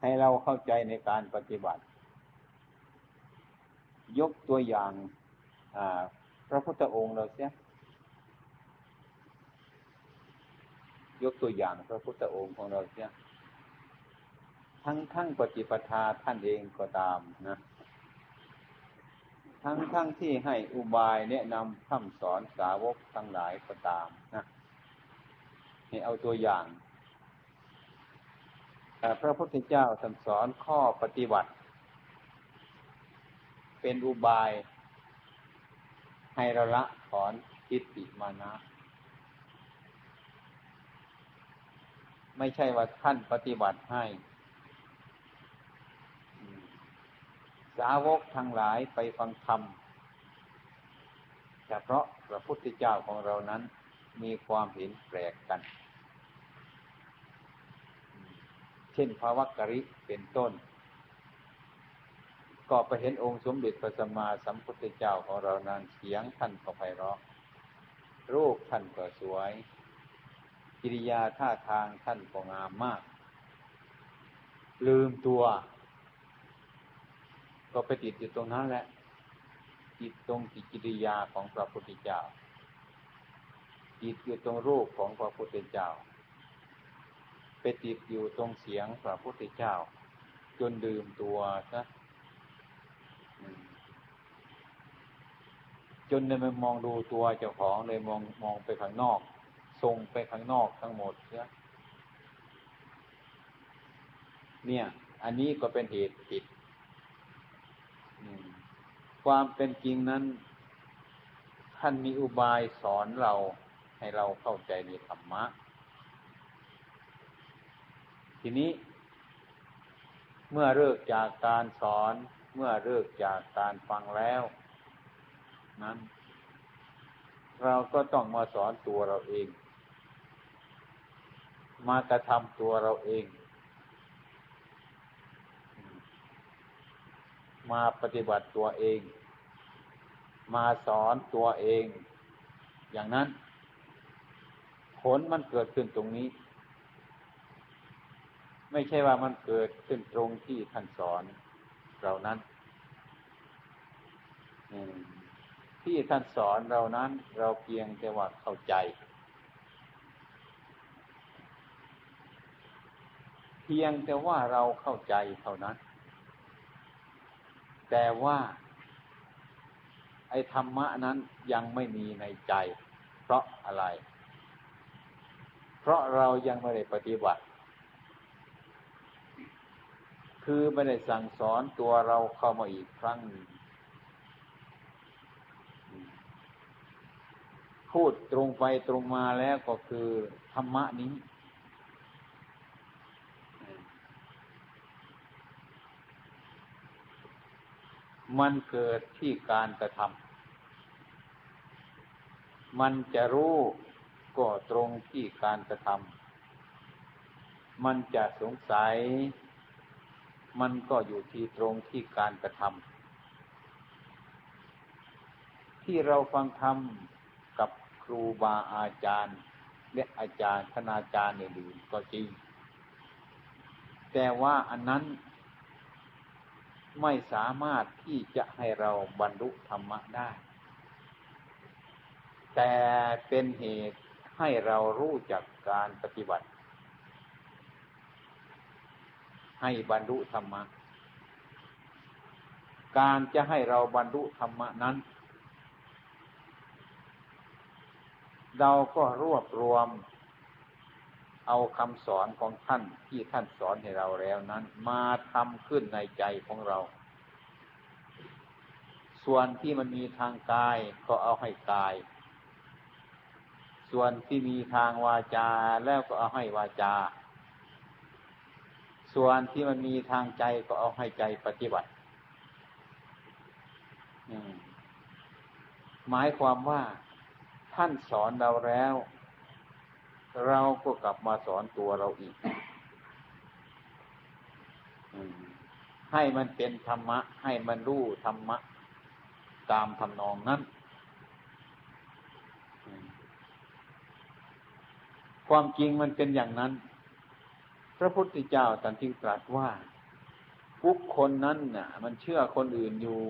ให้เราเข้าใจในการปฏิบัติ ยกตัวอย่างพระพุทธองค์เราเสียยกตัวอย่างพระพุทธองค์ของเราเสียทั้งทั้งปฏิปทาท่านเองก็ตามนะ ทั้งทั้งที่ให้อุบายแนะนำคำสอนสาวกทั้งหลายก็ตามนะให้เอาตัวอย่าง พระพุทธเจ้าสสอนข้อปฏิบัติ เป็นอุบาย ให้เระละถอนทิฏฐิมานะ ไม่ใช่ว่าท่านปฏิบัติให้ สาวกทั้งหลายไปฟังธรรมแต่เพราะพระพุทธเจ้าของเรานั้นมีความเห็นแปลกกันเช่นภาวะกริเป็นต้น ก็ไปเห็นองค์สมเด็จพระสัมมาสัมพุทธเจ้าของเรานั้นเสียงท่านก็ไพเราะรูปท่านก็สวย กิริยาท่าทางท่านก็งามมาก ลืมตัว ก็ไปติดอยู่ตรงนั้นแหละติดตรงกิริยาของพระพุทธเจ้าติดอยู่ตรงรูปของพระพุทธเจ้า ไปติดอยู่ตรงเสียงพระพุทธเจ้า จนดื่มตัวซะจนเลยมามองดูตัวเจ้าของเลยมองมองไปข้างนอกส่งไปข้างนอกทั้งหมดเนียเนี่ย อันนี้ก็เป็นเหตุผิดความเป็นจริงนั้น ท่านมีอุบายสอนเราให้เราเข้าใจในธรรมะ ทีนี้เมื่อเลิกจากการสอน เมื่อเลิกจากการฟังแล้ว นั้น เราก็ต้องมาสอนตัวเราเอง มากระทำตัวเราเอง มาปฏิบัติตัวเอง มาสอนตัวเอง อย่างนั้น ผลมันเกิดขึ้นตรงนี้ ไม่ใช่ว่ามันเกิดขึ้นตรงที่ท่านสอนเรานั้นที่ท่านสอนเรานั้น เราเพียงแต่ว่าเข้าใจ เพียงแต่ว่าเราเข้าใจเท่านั้น แต่ว่า ไอ้ธรรมะนั้นยังไม่มีในใจ เพราะอะไร เพราะเรายังไม่ได้ปฏิบัติ คือไม่ได้สั่งสอนตัวเราเข้ามาอีกครั้งพูดตรงไปตรงมาแล้วก็คือธรรมะนี้ มันเกิดที่การกระทำมันจะรู้ก็ตรงที่การกระทำมันจะสงสัย มันก็อยู่ที่ตรงที่การกระทำที่เราฟังธรรมกับครูบาอาจารย์ และอาจารย์คณาจารย์อื่นก็จริง แต่ว่าอันนั้นไม่สามารถที่จะให้เราบรรลุธรรมะได้ แต่เป็นเหตุให้เรารู้จักการปฏิบัติ ให้บรรลุธรรมะ การจะให้เราบรรลุธรรมะนั้น เราก็รวบรวม เอาคำสอนของท่านที่ท่านสอนให้เราแล้วนั้น มาทำขึ้นในใจของเรา ส่วนที่มันมีทางกายก็เอาให้กายส่วนที่มีทางวาจาแล้วก็เอาให้วาจา ส่วนที่มันมีทางใจก็เอาให้ใจปฏิบัติหมายความว่าท่านสอนเราแล้ว เราก็กลับมาสอนตัวเราอีกให้มันเป็นธรรมะ ให้มันรู้ธรรมะ ตามทำนองนั้นความจริงมันเป็นอย่างนั้น พระพุทธเจ้าตรัสจึงตรัสว่าบุคคลนั้นน่ะ มันเชื่อคนอื่นอยู่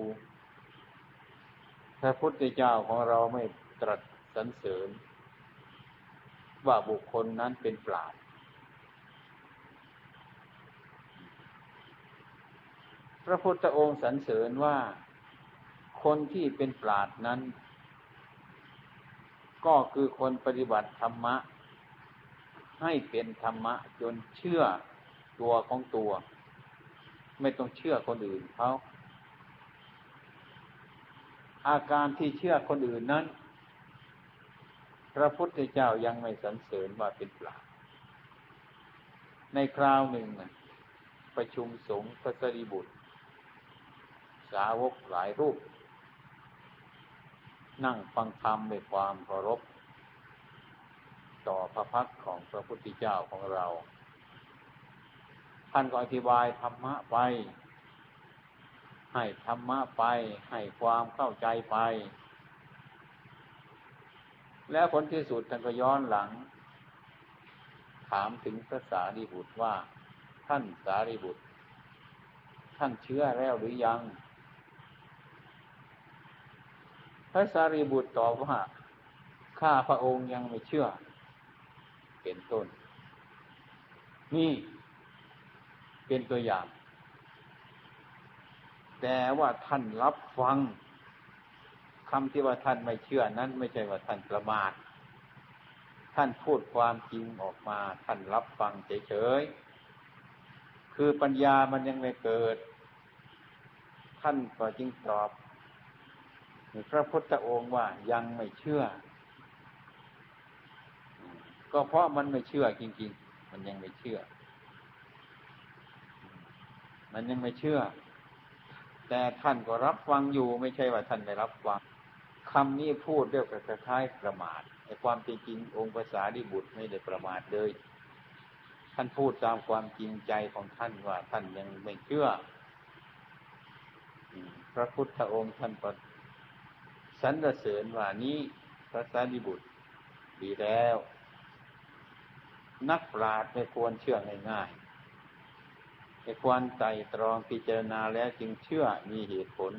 พระพุทธเจ้าของเราไม่ตรัสสรรเสริญ ว่าบุคคลนั้นเป็นปราชญ์พระพุทธองค์สรรเสริญว่าคนที่เป็นปราชญ์นั้น ก็คือคนปฏิบัติธรรมะ ให้เป็นธรรมะ จนเชื่อตัวของตัว ไม่ต้องเชื่อคนอื่นเขาอาการที่เชื่อคนอื่นนั้น พระพุทธเจ้ายังไม่สรรเสริญว่าเป็นปราชญ์ในคราวหนึ่งประชุมสงฆ์พระสรีบุตร สาวกหลายรูป นั่งฟังธรรมด้วยความเคารพ ต่อพระพักของพระพุทธเจ้าของเรา ท่านก็อธิบายธรรมะไป ให้ธรรมะไป ให้ความเข้าใจไป แล้วผลที่สุดท่านก็ย้อนหลัง ถามถึงพระสารีบุตรว่า ท่านสารีบุตร ท่านเชื่อแล้วหรือยัง พระสารีบุตรตอบว่าข้าพระองค์ยังไม่เชื่อ เป็นต้น นี่เป็นตัวอย่าง แต่ว่าท่านรับฟังคำที่ว่าท่านไม่เชื่อนั้น ไม่ใช่ว่าท่านประมาทท่านพูดความจริงออกมา ท่านรับฟังเฉยๆ คือปัญญามันยังไม่เกิด ท่านก็จึงตอบ พระพุทธองค์ว่ายังไม่เชื่อ ก็เพราะมันไม่เชื่อจริง ๆ มันยังไม่เชื่อ มันยังไม่เชื่อ แต่ท่านก็รับฟังอยู่ ไม่ใช่ว่าท่านไม่รับฟังคำนี้พูดเรียกว่าคล้ายประมาทในความจริงองค์ภาษาดิบุตรไม่ได้ประมาทเลย ท่านพูดตามความจริงใจของท่านว่า ท่านยังไม่เชื่อพระพุทธองค์ท่านก็สรรเสริญว่านี้พระสารีบุตรดีแล้ว นักปราชญ์ไม่ควรเชื่อง่ายไอ้ควรไต่ตรองพิจารณาแล้วจึงเชื่อมีเหตุผล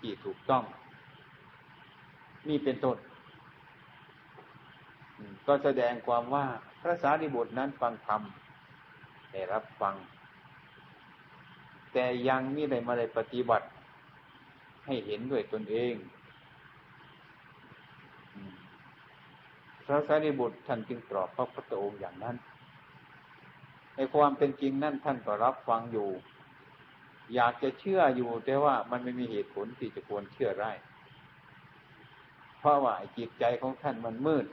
ที่ถูกต้อง นี่เป็นต้นก็แสดงความว่าพระสารีบุตรนั้นฟังธรรมได้รับฟัง แต่ยังไม่ได้มาได้ปฏิบัติ ให้เห็นด้วยตนเอง พระสารีบุตรท่านจึงตอบพระพุทธองค์อย่างนั้น ในความเป็นจริงนั่นท่านก็รับฟังอยู่ อยากจะเชื่ออยู่แต่ว่ามันไม่มีเหตุผลที่จะควรเชื่อได้ เพราะว่าจิตใจของท่านมันมืด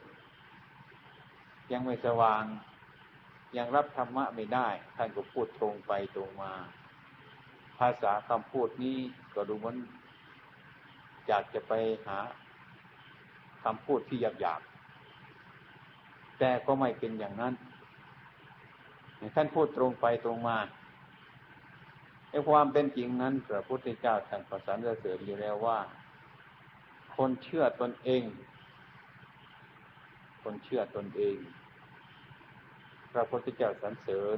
ยังไม่สว่าง ยังรับธรรมะไม่ได้ ท่านก็พูดตรงไปตรงมา ภาษาคำพูดนี้ก็ดูเหมันอยากจะไปหาคำพูดที่หยาบ แต่ก็ไม่เป็นอย่างนั้น ท่านพูดตรงไปตรงมาในความเป็นจริงนั้นพระพุทธเจ้าท่านประสานเสริญอยู่แล้วว่า คนเชื่อตนเอง คนเชื่อตนเอง พระพุทธเจ้าสรรเสริญ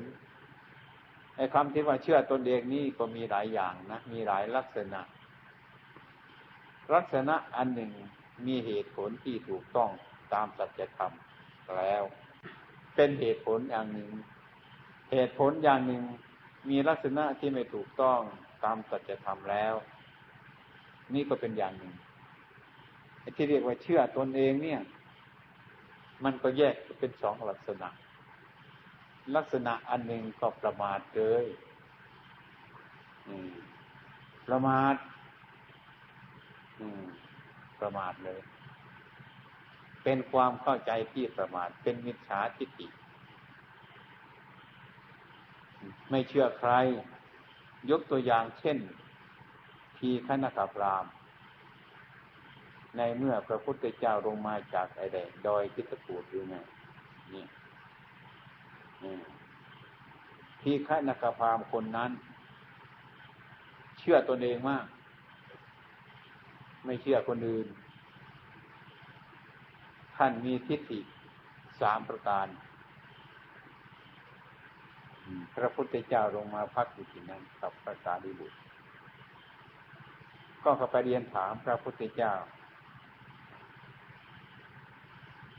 ไอ้คำที่ว่าเชื่อตนเองนี่ก็มีหลายอย่างนะ มีหลายลักษณะ ลักษณะอันหนึ่งมีเหตุผลที่ถูกต้องตามสัจธรรม แล้ว เป็นเหตุผลอย่างหนึ่ง เหตุผลอย่างหนึ่งมีลักษณะที่ไม่ถูกต้องตามสัจธรรมแล้ว นี่ก็เป็นอย่างหนึ่งที่เรียกว่าเชื่อตนเองเนี่ย มันก็แยกเป็นสองลักษณะ ลักษณะอันหนึ่งก็ประมาทเลยประมาทประมาทเลย เป็นความเข้าใจที่ประมาทเป็นมิจฉาทิฏฐิไม่เชื่อใคร ยกตัวอย่างเช่น ทีขณกับราม ในเมื่อพระพุทธเจ้าลงมาจากไอแดงดอยทิตปูดอยู่ไงนี่ทีฆนกพรามคนนั้น เชื่อตนเองมาก ไม่เชื่อคนอื่น ท่านมีทิฏฐิสามประการ พระพุทธเจ้าลงมาพักอยู่ที่นั้นกับพระสารีบุตร ก็เข้าไปเรียนถามพระพุทธเจ้า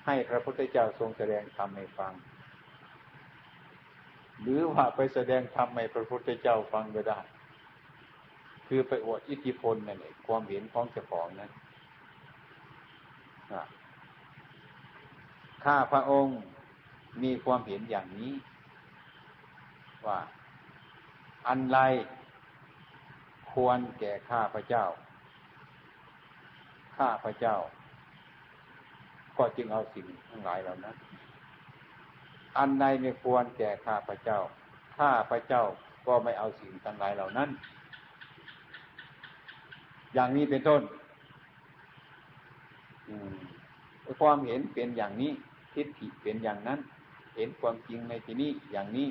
ให้พระพุทธเจ้าทรงแสดงธรรมให้ฟัง หรือว่าไปแสดงธรรมให้พระพุทธเจ้าฟังก็ได้ คือไปอวดอิทธิพลนั่นเองความเห็นของเจ้าของนั้น ข้าพระองค์มีความเห็นอย่างนี้ ว่า อันไรควรแก่ข้าพระเจ้า ข้าพระเจ้า ก็จึงเอาสิ่งทั้งหลายเหล่านั้น อันใดไม่ควรแก่ข้าพระเจ้า ข้าพระเจ้าก็ไม่เอาสิ่งทั้งหลายเหล่านั้น อย่างนี้เป็นต้นความเห็นเป็นอย่างนี้ ทิฏฐิเป็นอย่างนั้น เห็นความจริงในที่นี้อย่างนี้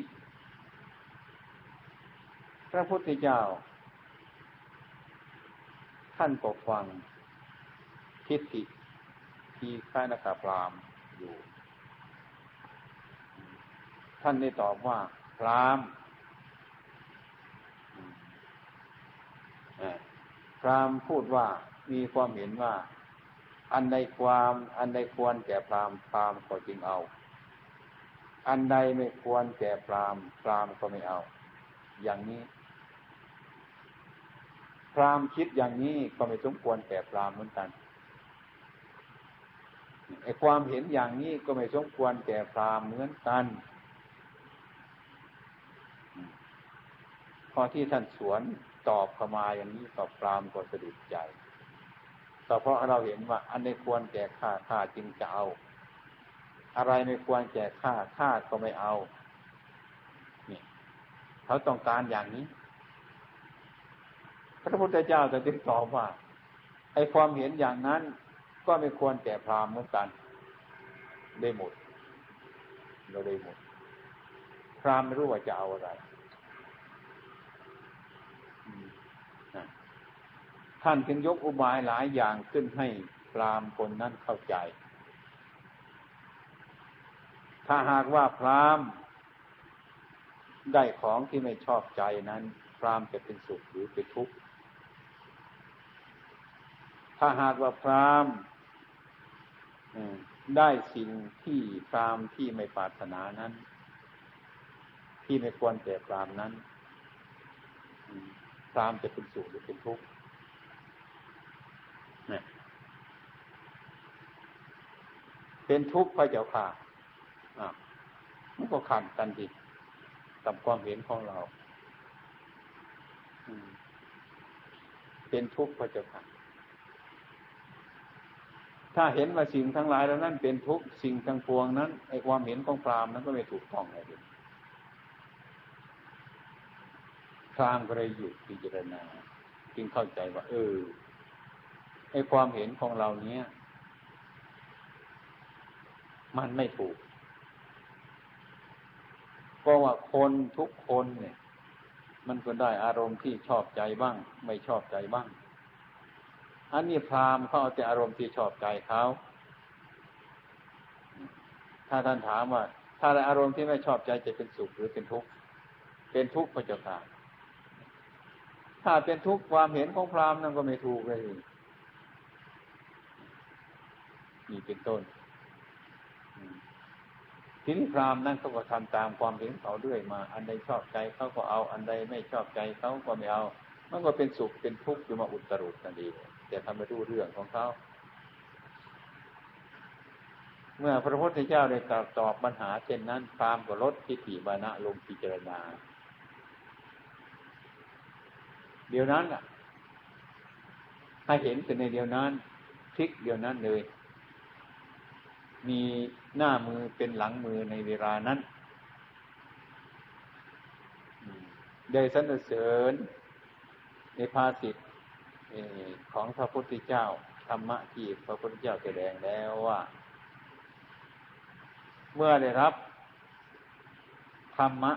พระพุทธเจ้า ท่านก็ฟังทิฏฐิที่ข้านคาพรามอยู่ ท่านได้ตอบว่าพรามพรามพูดว่ามีความเห็นว่า อันใดความอันใดควรแก่พรามพรามก็จึงเอา อันใดไม่ควรแก่พรามพรามก็ไม่เอา อย่างนี้ พรามคิดอย่างนี้ก็ไม่สมควรแก่พรามเหมือนกันไอ้ความเห็นอย่างนี้ก็ไม่สมควรแก่พรามเหมือนกันพอที่ท่านสวนตอบเข้ามาอย่างนี้ตอบพรามก็สะดุดใจ ก็เพราะเราเห็นว่า อันไม่ควรแก่ข้าข้าจึงจะเอา อะไรไม่ควรแก่ข้าข้าก็ไม่เอานี่เขาต้องการอย่างนี้ พระพุทธเจ้าจะตอบว่าไอ้ความเห็นอย่างนั้น ก็ไม่ควรแก่พรามเหมือนกัน ได้หมดเราได้หมดพรามไม่รู้ว่าจะเอาอะไร ท่านจึงยกอุบายหลายอย่างขึ้นให้พรามคนนั้นเข้าใจ ถ้าหากว่าพรามได้ของที่ไม่ชอบใจนั้น พรามจะเป็นสุขหรือเป็นทุกข์ ถ้าหากว่าพรามได้สิ่งที่พรามที่ไม่ปรารถนานั้น ที่ไม่ควรแก่พรามนั้นพรามจะเป็นสุขหรือเป็นทุกข์ เป็นทุกข์พระเจ้าค่ะอ่ามันก็ขัดกันดิกับความเห็นของเราเป็นทุกข์พระเจ้าค่ะถ้าเห็นว่าสิ่งทั้งหลายแล้วนั่นเป็นทุกข์สิ่งทั้งปวงนั้นไอความเห็นของพรามนั้นก็ไม่ถูกต้องเลยพรามก็เลยหยุดพิจารณา จึงเข้าใจว่า เออไอความเห็นของเราเนี้ย มันไม่ถูก เพราะว่าคนทุกคนเนี่ย มันก็ได้อารมณ์ที่ชอบใจบ้าง ไม่ชอบใจบ้าง อันนี้พรามเขาเอาแต่อารมณ์ที่ชอบใจเขา ถ้าท่านถามว่า ถ้าอารมณ์ที่ไม่ชอบใจจะเป็นสุขหรือเป็นทุกข์ เป็นทุกข์พระเจ้าค่ะถ้าเป็นทุกข์ความเห็นของพรามนั่นก็ไม่ถูกเลยนี่เป็นต้น ทีนี้พรามนั่นเขาก็ทำตามความเห็นเขาด้วยมา อันใดชอบใจเขาก็เอา อันใดไม่ชอบใจเขาก็ไม่เอา มันก็เป็นสุขเป็นทุกข์อยู่มาอุตรุดนั่นเองแต่ทำไม่รู้เรื่องของเขาเมื่อพระพุทธเจ้าได้ตอบตอบปัญหาเช่นนั้นพรามก็ลดทิฏฐิบานะลงพิจารณา เดี๋ยวนั้นอะให้เห็นแต่ในเดียวนั้นพลิกเดียวนั้นเลย มีหน้ามือเป็นหลังมือในเวลานั้น ได้สรรเสริญในภาสิทธิ์ของพระพุทธเจ้าธรรมะที่พระพุทธเจ้าแสดงแล้วว่า เมื่อได้รับธรรมะ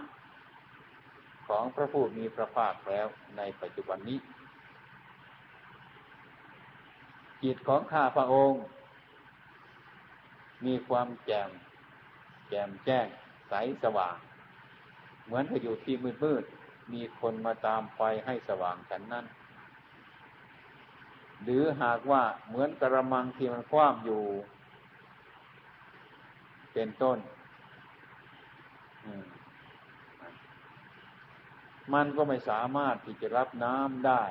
ของพระผู้มีพระภาคแล้วในปัจจุบันนี้จิตของข้าพระองค์ มีความแจ่มแจ่มแจ้ง ใสสว่าง เหมือนกับอยู่ที่มืดมืดมีคนมาตามไฟให้สว่างฉันนั้น หรือหากว่าเหมือนกระมังที่มันคว่ำอยู่ เป็นต้น มันก็ไม่สามารถที่จะรับน้ำได้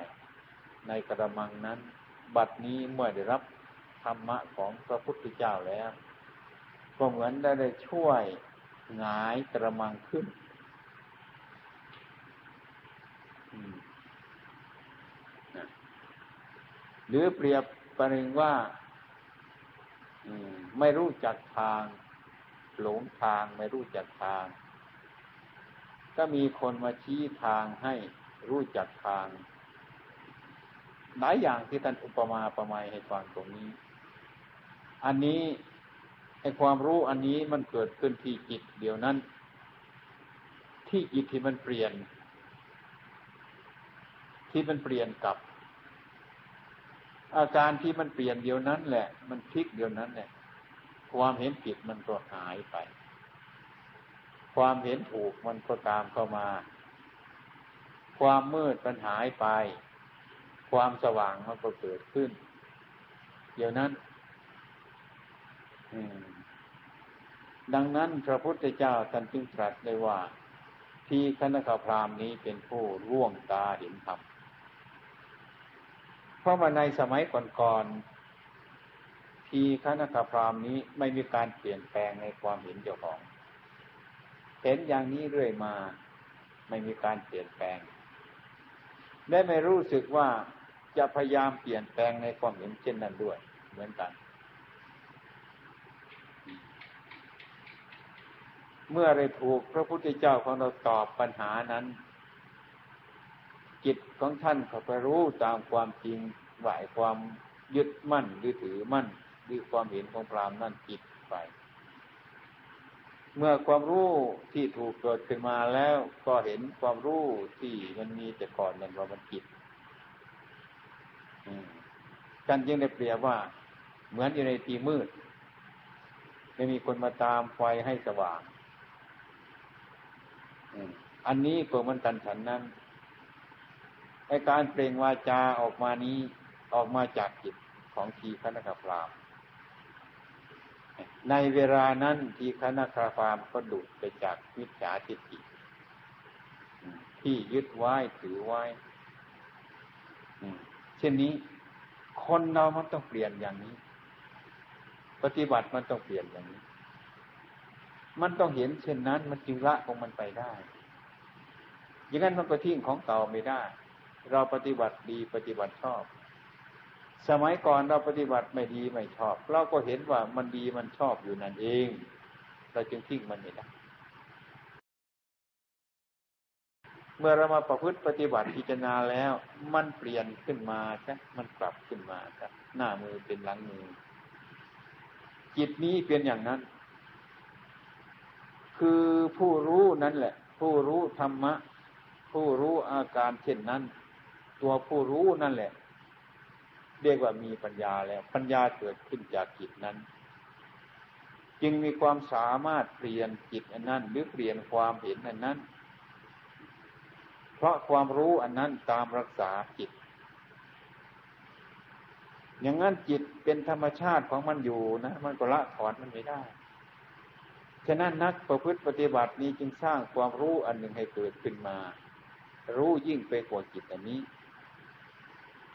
ในกระมังนั้น บัดนี้เมื่อได้รับธรรมะของพระพุทธเจ้าแล้ว ก็เหมือนได้ได้ช่วยหงายกระมังขึ้นหรือเปรียบประหนึ่งว่าไม่รู้จักทาง หลงทางไม่รู้จักทาง ก็มีคนมาชี้ทางให้รู้จักทาง หลายอย่างที่ท่านอุปมาประไมยให้ฟังตรงนี้ อันนี้ ไอความรู้อันนี้มันเกิดขึ้นที่จิตเดียวนั้น ที่จิตที่มันเปลี่ยน ที่มันเปลี่ยนกับ อาการที่มันเปลี่ยนเดียวนั้นแหละ มันพลิกเดียวนั้นแหละความเห็นผิดมันก็หายไป ความเห็นถูกมันก็ตามเข้ามา ความมืดมันหายไป ความสว่างมันก็เกิดขึ้น เดี๋ยวนั้น ดังนั้นพระพุทธเจ้าท่านจึงตรัสเลยว่า ที่คณะพรามนี้เป็นผู้ร่วงตาเห็นธรรมเพราะว่าในสมัยก่อนๆที่คณะพรามนี้ไม่มีการเปลี่ยนแปลงในความเห็นเจ้าของ เห็นอย่างนี้เรื่อยมาไม่มีการเปลี่ยนแปลงได้ไม่รู้สึกว่าจะพยายามเปลี่ยนแปลงในความเห็นเช่นนั้นด้วย เหมือนกัน เมื่อได้ถูกพระพุทธเจ้าของเราตอบปัญหานั้น จิตของท่านเขาไปรู้ตามความจริงไหวความยึดมั่นหรือถือมั่นหรือความเห็นของพรามนั่นจิตไป เมื่อความรู้ที่ถูกเกิดขึ้นมาแล้วก็เห็นความรู้ที่มันมีแต่ก่อนนั้นว่ามันจิตกันจึงได้เปรียบว่า เหมือนอยู่ในทีมืด ไม่มีคนมาตามไฟให้สว่าง อันนี้ก็มันกันฉันนั้นในการเปล่งวาจาออกมานี้ออกมาจากจิตของทีคณะพรามในเวลานั้นทีคณะพรามก็ดุดไปจากมิจฉาทิฏฐิที่ยึดไว้ถือไว้เช่นนี้ คนเรามันต้องเปลี่ยนอย่างนี้ ปฏิบัติมันต้องเปลี่ยนอย่างนี้ มันต้องเห็นเช่นนั้น มันจึงละของมันไปได้ อย่างนั้นมันก็ทิ้งของเก่าไม่ได้ เราปฏิบัติดีปฏิบัติชอบ สมัยก่อนเราปฏิบัติไม่ดีไม่ชอบ เราก็เห็นว่ามันดีมันชอบอยู่นั่นเอง เราจึงทิ้งมันไม่ได้เมื่อเรามาประพฤติปฏิบัติพิจารณาแล้ว มันเปลี่ยนขึ้นมาใช่มันปรับขึ้นมาครับหน้ามือเป็นหลังมือ จิตนี้เป็นอย่างนั้น คือผู้รู้นั่นแหละ ผู้รู้ธรรมะ ผู้รู้อาการเช่นนั้น ตัวผู้รู้นั่นแหละ เรียกว่ามีปัญญาแล้ว ปัญญาเกิดขึ้นจากจิตนั้น จึงมีความสามารถเปลี่ยนจิตอันนั้น หรือเปลี่ยนความเห็นอันนั้น เพราะความรู้อันนั้นตามรักษาจิต อย่างนั้นจิตเป็นธรรมชาติของมันอยู่นะ มันก็ละถอนมันไม่ได้ ฉะนั้นนักประพฤติปฏิบัตินี้จึงสร้างความรู้อันหนึ่งให้เกิดขึ้นมา รู้ยิ่งไปกว่าจิตอันนี้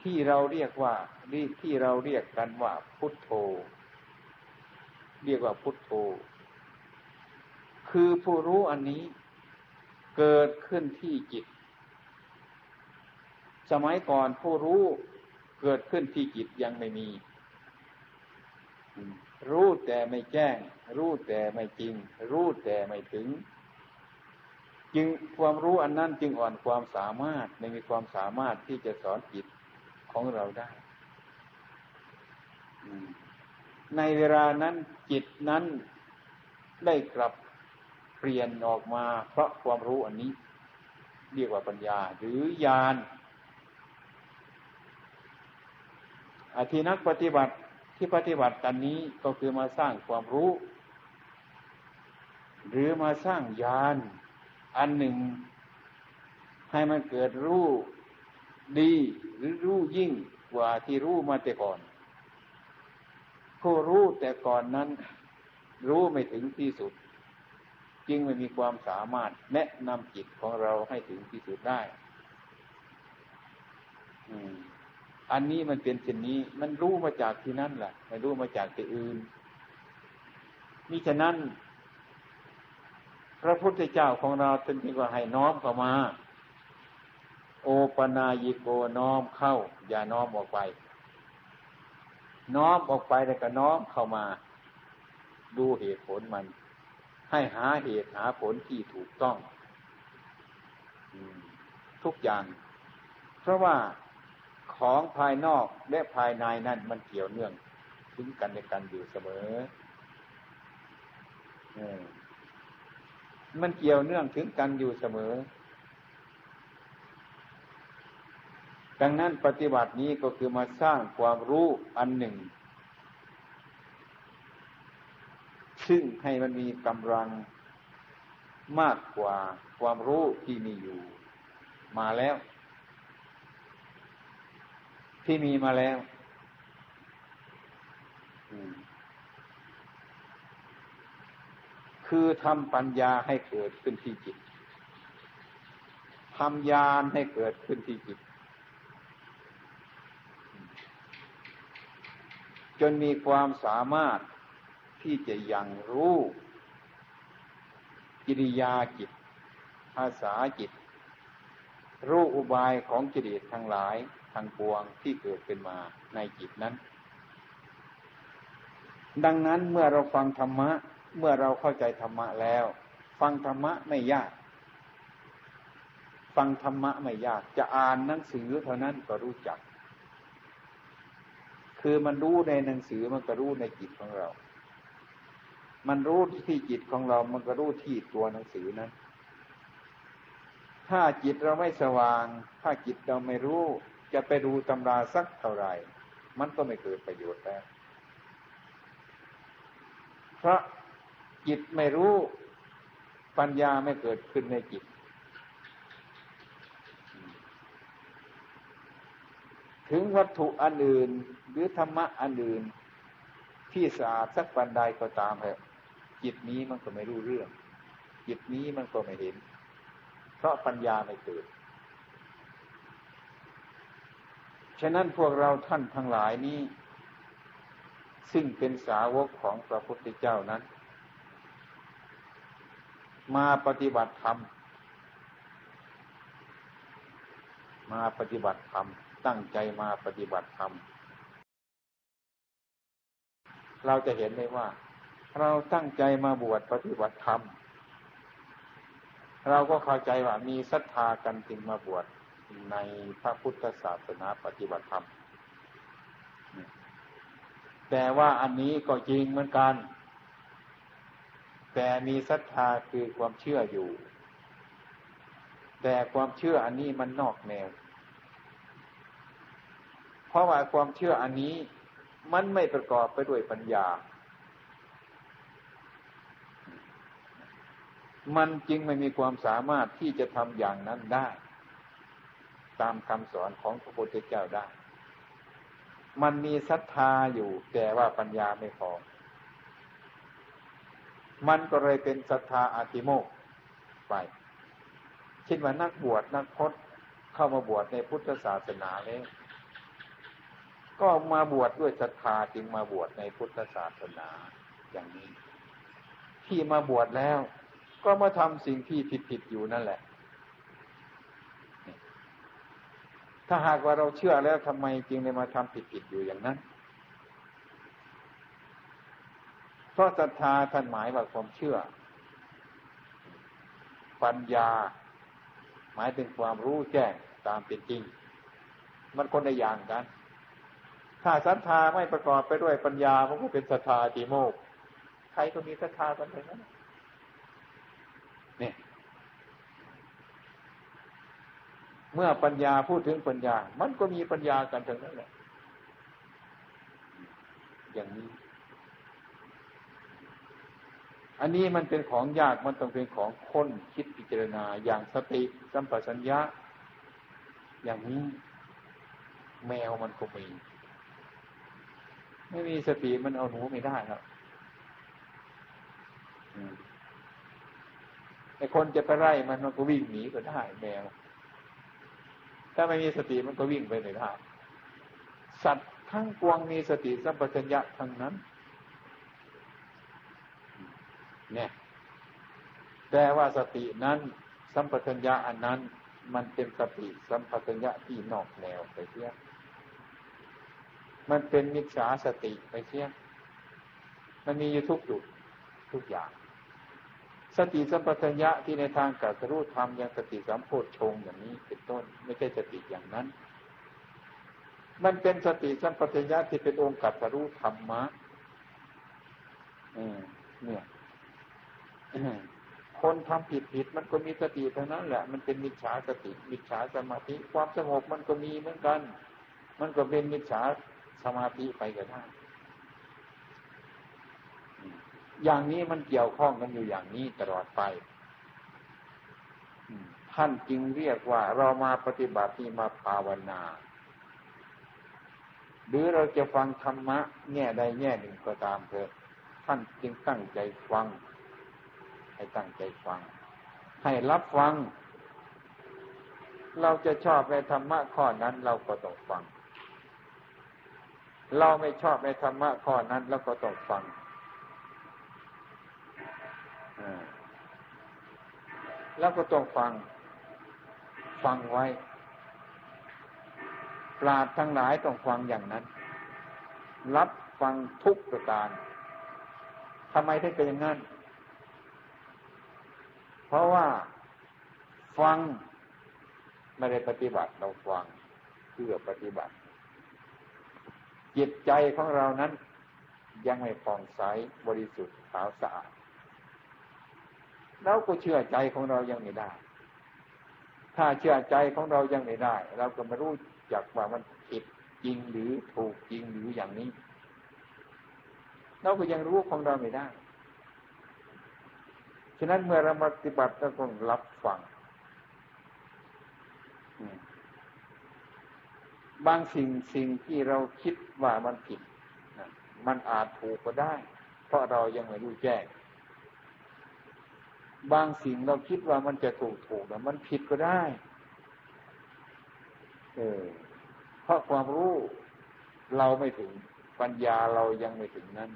ที่เราเรียกว่าที่เราเรียกกันว่าพุทโธ เรียกว่าพุทโธ คือผู้รู้อันนี้เกิดขึ้นที่จิต สมัยก่อนผู้รู้เกิดขึ้นที่จิตยังไม่มี รู้แต่ไม่แจ้ง รู้แต่ไม่จริง รู้แต่ไม่ถึง จึงความรู้อันนั้นจึงอ่อนความสามารถไม่มีความสามารถที่จะสอนจิตของเราได้ ในเวลานั้นจิตนั้นได้กลับเปลี่ยนออกมา เพราะความรู้อันนี้ เรียกว่าปัญญา หรือญาณอธินักปฏิบัติ ที่ปฏิบัติกันนี้ก็คือมาสร้างความรู้ หรือมาสร้างญาณอันหนึ่ง ให้มันเกิดรู้ดีหรือรู้ยิ่งกว่าที่รู้มาแต่ก่อน ผู้รู้แต่ก่อนนั้น รู้ไม่ถึงที่สุด จึงไม่มีความสามารถแนะนำจิตของเราให้ถึงที่สุดได้อั อันนี้มันเป็นเช่นนี้ มันรู้มาจากที่นั่นแหละไม่รู้มาจากที่อื่นมิฉะนั้น พระพุทธเจ้าของเราจึงว่าให้น้อมเข้ามา โอปนายิโกน้อมเข้า อย่าน้อมออกไป น้อมออกไปแล้วก็น้อมเข้ามา ดูเหตุผลมัน ให้หาเหตุหาผลที่ถูกต้องทุกอย่าง เพราะว่า ของภายนอกและภายในนั่นมันเกี่ยวเนื่องถึงกันในกันอยู่เสมอมันเกี่ยวเนื่องถึงกันอยู่เสมอ ดังนั้นปฏิบัตินี้ก็คือมาสร้างความรู้อันหนึ่ง ซึ่งให้มันมีกำลังมากกว่าความรู้ที่มีอยู่ มาแล้ว ที่มีมาแล้วคือทำปัญญาให้เกิดขึ้นที่จิตทำญาณให้เกิดขึ้นที่จิต จนมีความสามารถที่จะยังรู้กิริยาจิต ภาษาจิต รู้อุบายของจิตทั้งหลาย ทางปวงที่เกิดขึ้นมาในจิตนั้น ดังนั้นเมื่อเราฟังธรรมะ เมื่อเราเข้าใจธรรมะแล้ว ฟังธรรมะไม่ยาก ฟังธรรมะไม่ยาก จะอ่านหนังสือเท่านั้นก็รู้จัก คือมันรู้ในหนังสือมันก็รู้ในจิตของเรา มันรู้ที่จิตของเรา มันก็รู้ที่ตัวหนังสือนั้นถ้าจิตเราไม่สว่าง ถ้าจิตเราไม่รู้ จะไปดูตำราสักเท่าไหร่มันก็ไม่เกิดประโยชน์แล้วเพราะจิตไม่รู้ปัญญาไม่เกิดขึ้นในจิต ถึงวัตถุอันอื่นหรือธรรมะอันอื่นที่สะอาดสักปันใดก็ตามเถอะจิตนี้มันก็ไม่รู้เรื่อง จิตนี้มันก็ไม่เห็น เพราะปัญญาไม่เกิด ฉะนั้นพวกเราท่านทั้งหลายนี้ ซึ่งเป็นสาวกของพระพุทธเจ้านั้น มาปฏิบัติธรรม มาปฏิบัติธรรม ตั้งใจมาปฏิบัติธรรม เราจะเห็นได้ว่า เราตั้งใจมาบวชปฏิบัติธรรม เราก็เข้าใจว่ามีศรัทธากันจึงมาบวช ในพระพุทธศาสนาปฏิบัติธรรม แต่ว่าอันนี้ก็จริงเหมือนกัน แต่มีศรัทธาคือความเชื่ออยู่ แต่ความเชื่ออันนี้มันนอกแนว เพราะว่าความเชื่ออันนี้มันไม่ประกอบไปด้วยปัญญา มันจึงไม่มีความสามารถที่จะทำอย่างนั้นได้ ตามคำสอนของพระพุทธเจ้าได้ มันมีศรัทธาอยู่แต่ว่าปัญญาไม่พอ มันก็เลยเป็นศรัทธาอาติโมกไปคิดว่านักบวชนักพจน์เข้ามาบวชในพุทธศาสนาแล้วก็มาบวชดด้วยศรัทธาจึงมาบวชในพุทธศาสนาอย่างนี้ ที่มาบวชแล้ว ก็มาทำสิ่งที่ผิดๆอยู่นั่นแหละ ถ้าหากว่าเราเชื่อแล้วทำไมจึงได้มาทำผิดๆอยู่อย่างนั้น เพราะศรัทธาท่านหมายว่าความเชื่อ ปัญญา หมายถึงความรู้แจ้งตามเป็นจริง มันคนในอย่างกัน ถ้าศรัทธาไม่ประกอบไปด้วยปัญญามันก็เป็นศรัทธาติโมก ใครก็มีศรัทธากันทั้งนั้นเนี่ย เมื่อปัญญาพูดถึงปัญญา มันก็มีปัญญากันทั้งนั้นแหละ อย่างนี้ อันนี้มันเป็นของยาก มันต้องเป็นของค้นคิดพิจารณา อย่างสติสัมปชัญญะ อย่างนี้ แมวมันก็มีไม่มีสติมันเอาหนูไม่ได้ครับไอคนจะไปไล่มันมันก็วิ่งหนีก็ได้แมว ถ้าไม่มีสติมันก็วิ่งไปไม่ได้สัตว์ทั้งปวงมีสติสัมปชัญญะทั้งนั้น เนี่ยแต่ว่าสตินั้น สัมปชัญญะอันนั้น มันเป็นสติสัมปชัญญะที่นอกแนวไปเสียมันเป็นมิจฉาสติไปเสียมันมีอยู่ทุกจุดทุกอย่าง สติสัมปชัญญะที่ในทางกัสรู้ธรรมอย่างสติสัมโพชฌงอย่างนี้เป็นต้น ไม่ใช่สติอย่างนั้น มันเป็นสติสัมปชัญญะที่เป็นองค์กัตรู้ธรรมะเนี่ยคนทำผิดผิดมันก็มีสติเท่านั้นแหละ มันเป็นมิจฉาสติมิจฉาสมาธิความสงบมันก็มีเหมือนกัน มันก็เป็นมิจฉาสมาธิไปก็ได้ อย่างนี้มันเกี่ยวข้องกันอยู่อย่างนี้ตลอดไปท่านจึงเรียกว่าเรามาปฏิบัติที่มาภาวนา หรือเราจะฟังธรรมะ แง่ใดแง่หนึ่งก็ตามเถอะท่านจึงตั้งใจฟัง ให้ตั้งใจฟัง ให้รับฟัง เราจะชอบในธรรมะข้อนั้นเราก็ต้องฟัง เราไม่ชอบในธรรมะข้อนั้นเราก็ต้องฟัง แล้วก็ต้องฟัง ฟังไว้ ปราดทั้งหลายต้องฟังอย่างนั้น รับฟังทุกประการทำไมถึงเป็นอย่างนั้น เพราะว่าฟังไม่ได้ปฏิบัติเราฟังเพื่อปฏิบัติ จิตใจของเรานั้นยังไม่ผ่องใสบริสุทธิ์ขาวสะอาด เราก็เชื่อใจของเรายังไม่ได้ ถ้าเชื่อใจของเรายังไม่ได้ เราก็ไม่รู้จักว่ามันผิดจริงหรือถูกจริงหรืออย่างนี้ เราก็ยังรู้ของเราไม่ได้ ฉะนั้นเมื่อเราปฏิบัติเราต้องรับฟังบางสิ่งสิ่งที่เราคิดว่ามันผิด มันอาจถูกก็ได้ เพราะเรายังไม่รู้แจ้ง บางสิ่งเราคิดว่ามันจะถูกถูกแต่มันผิดก็ได้ เออ เพราะความรู้เราไม่ถึง ปัญญาเรายังไม่ถึงนั้น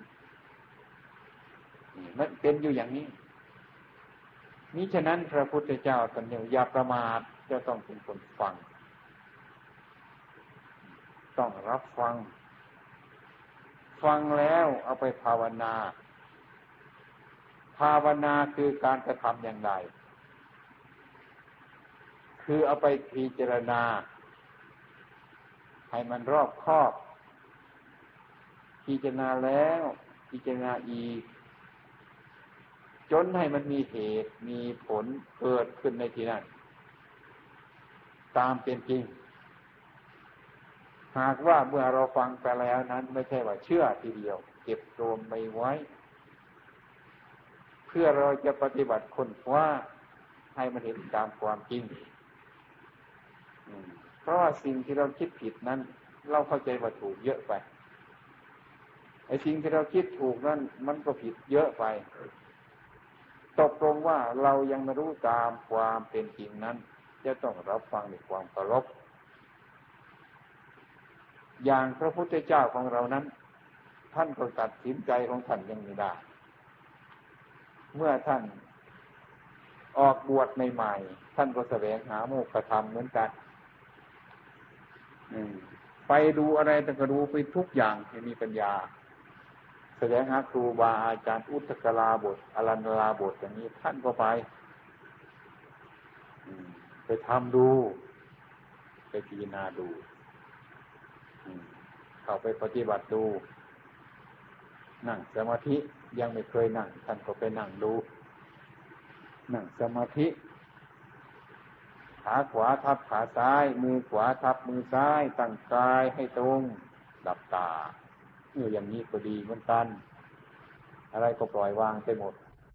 มันเป็นอยู่อย่างนี้นี้ฉะนั้นพระพุทธเจ้าตรัสอย่าประมาทจะต้องเป็นคนฟัง ต้องรับฟัง ฟังแล้วเอาไปภาวนา ภาวนาคือการกระทำอย่างไร คือเอาไปพิจารณา ให้มันรอบครอบ พิจารณาแล้ว พิจารณาอีก จนให้มันมีเหตุมีผลเกิดขึ้นในที่นั้น ตามเป็นจริง หากว่าเมื่อเราฟังไปแล้วนั้น ไม่ใช่ว่าเชื่อทีเดียว เก็บรวมไม่ไว้ พื่อเราจะปฏิบัติคนว่าให้มันเห็นตามความจริงเพราะว่าสิ่งที่เราคิดผิดนั้น เราเข้าใจว่าถูกเยอะไปไอ้สิ่งที่เราคิดถูกนั้น มันก็ผิดเยอะไปตกลงว่าเรายังไม่รู้ตามความเป็นจริงนั้น จะต้องรับฟังในความเคารพอย่างพระพุทธเจ้าของเรานั้น ท่านก็ตัดสินใจของท่านยังไม่ได้ เมื่อท่านออกบวชใหม่ๆท่านก็แสวงหาโมกขธรรมเหมือนกันไปดูอะไรแต่ก็ดูไปทุกอย่างให้มีปัญญา แสดงหาครูบาอาจารย์อุตกลาบทอรันลาบทอย่างนี้ท่านก็ไปไปทำดู ไปพิจารณาดูเข้าไปปฏิบัติดู นั่งสมาธิยังไม่เคยนั่งท่านก็ไปนั่งดูนั่งสมาธิ ขาขวาทับขาซ้าย มือขวาทับมือซ้ายตั้งกายให้ตรงดับตาเมื่ออย่างนี้ก็ดีเหมือนกัน อะไรก็ปล่อยวางไปหมด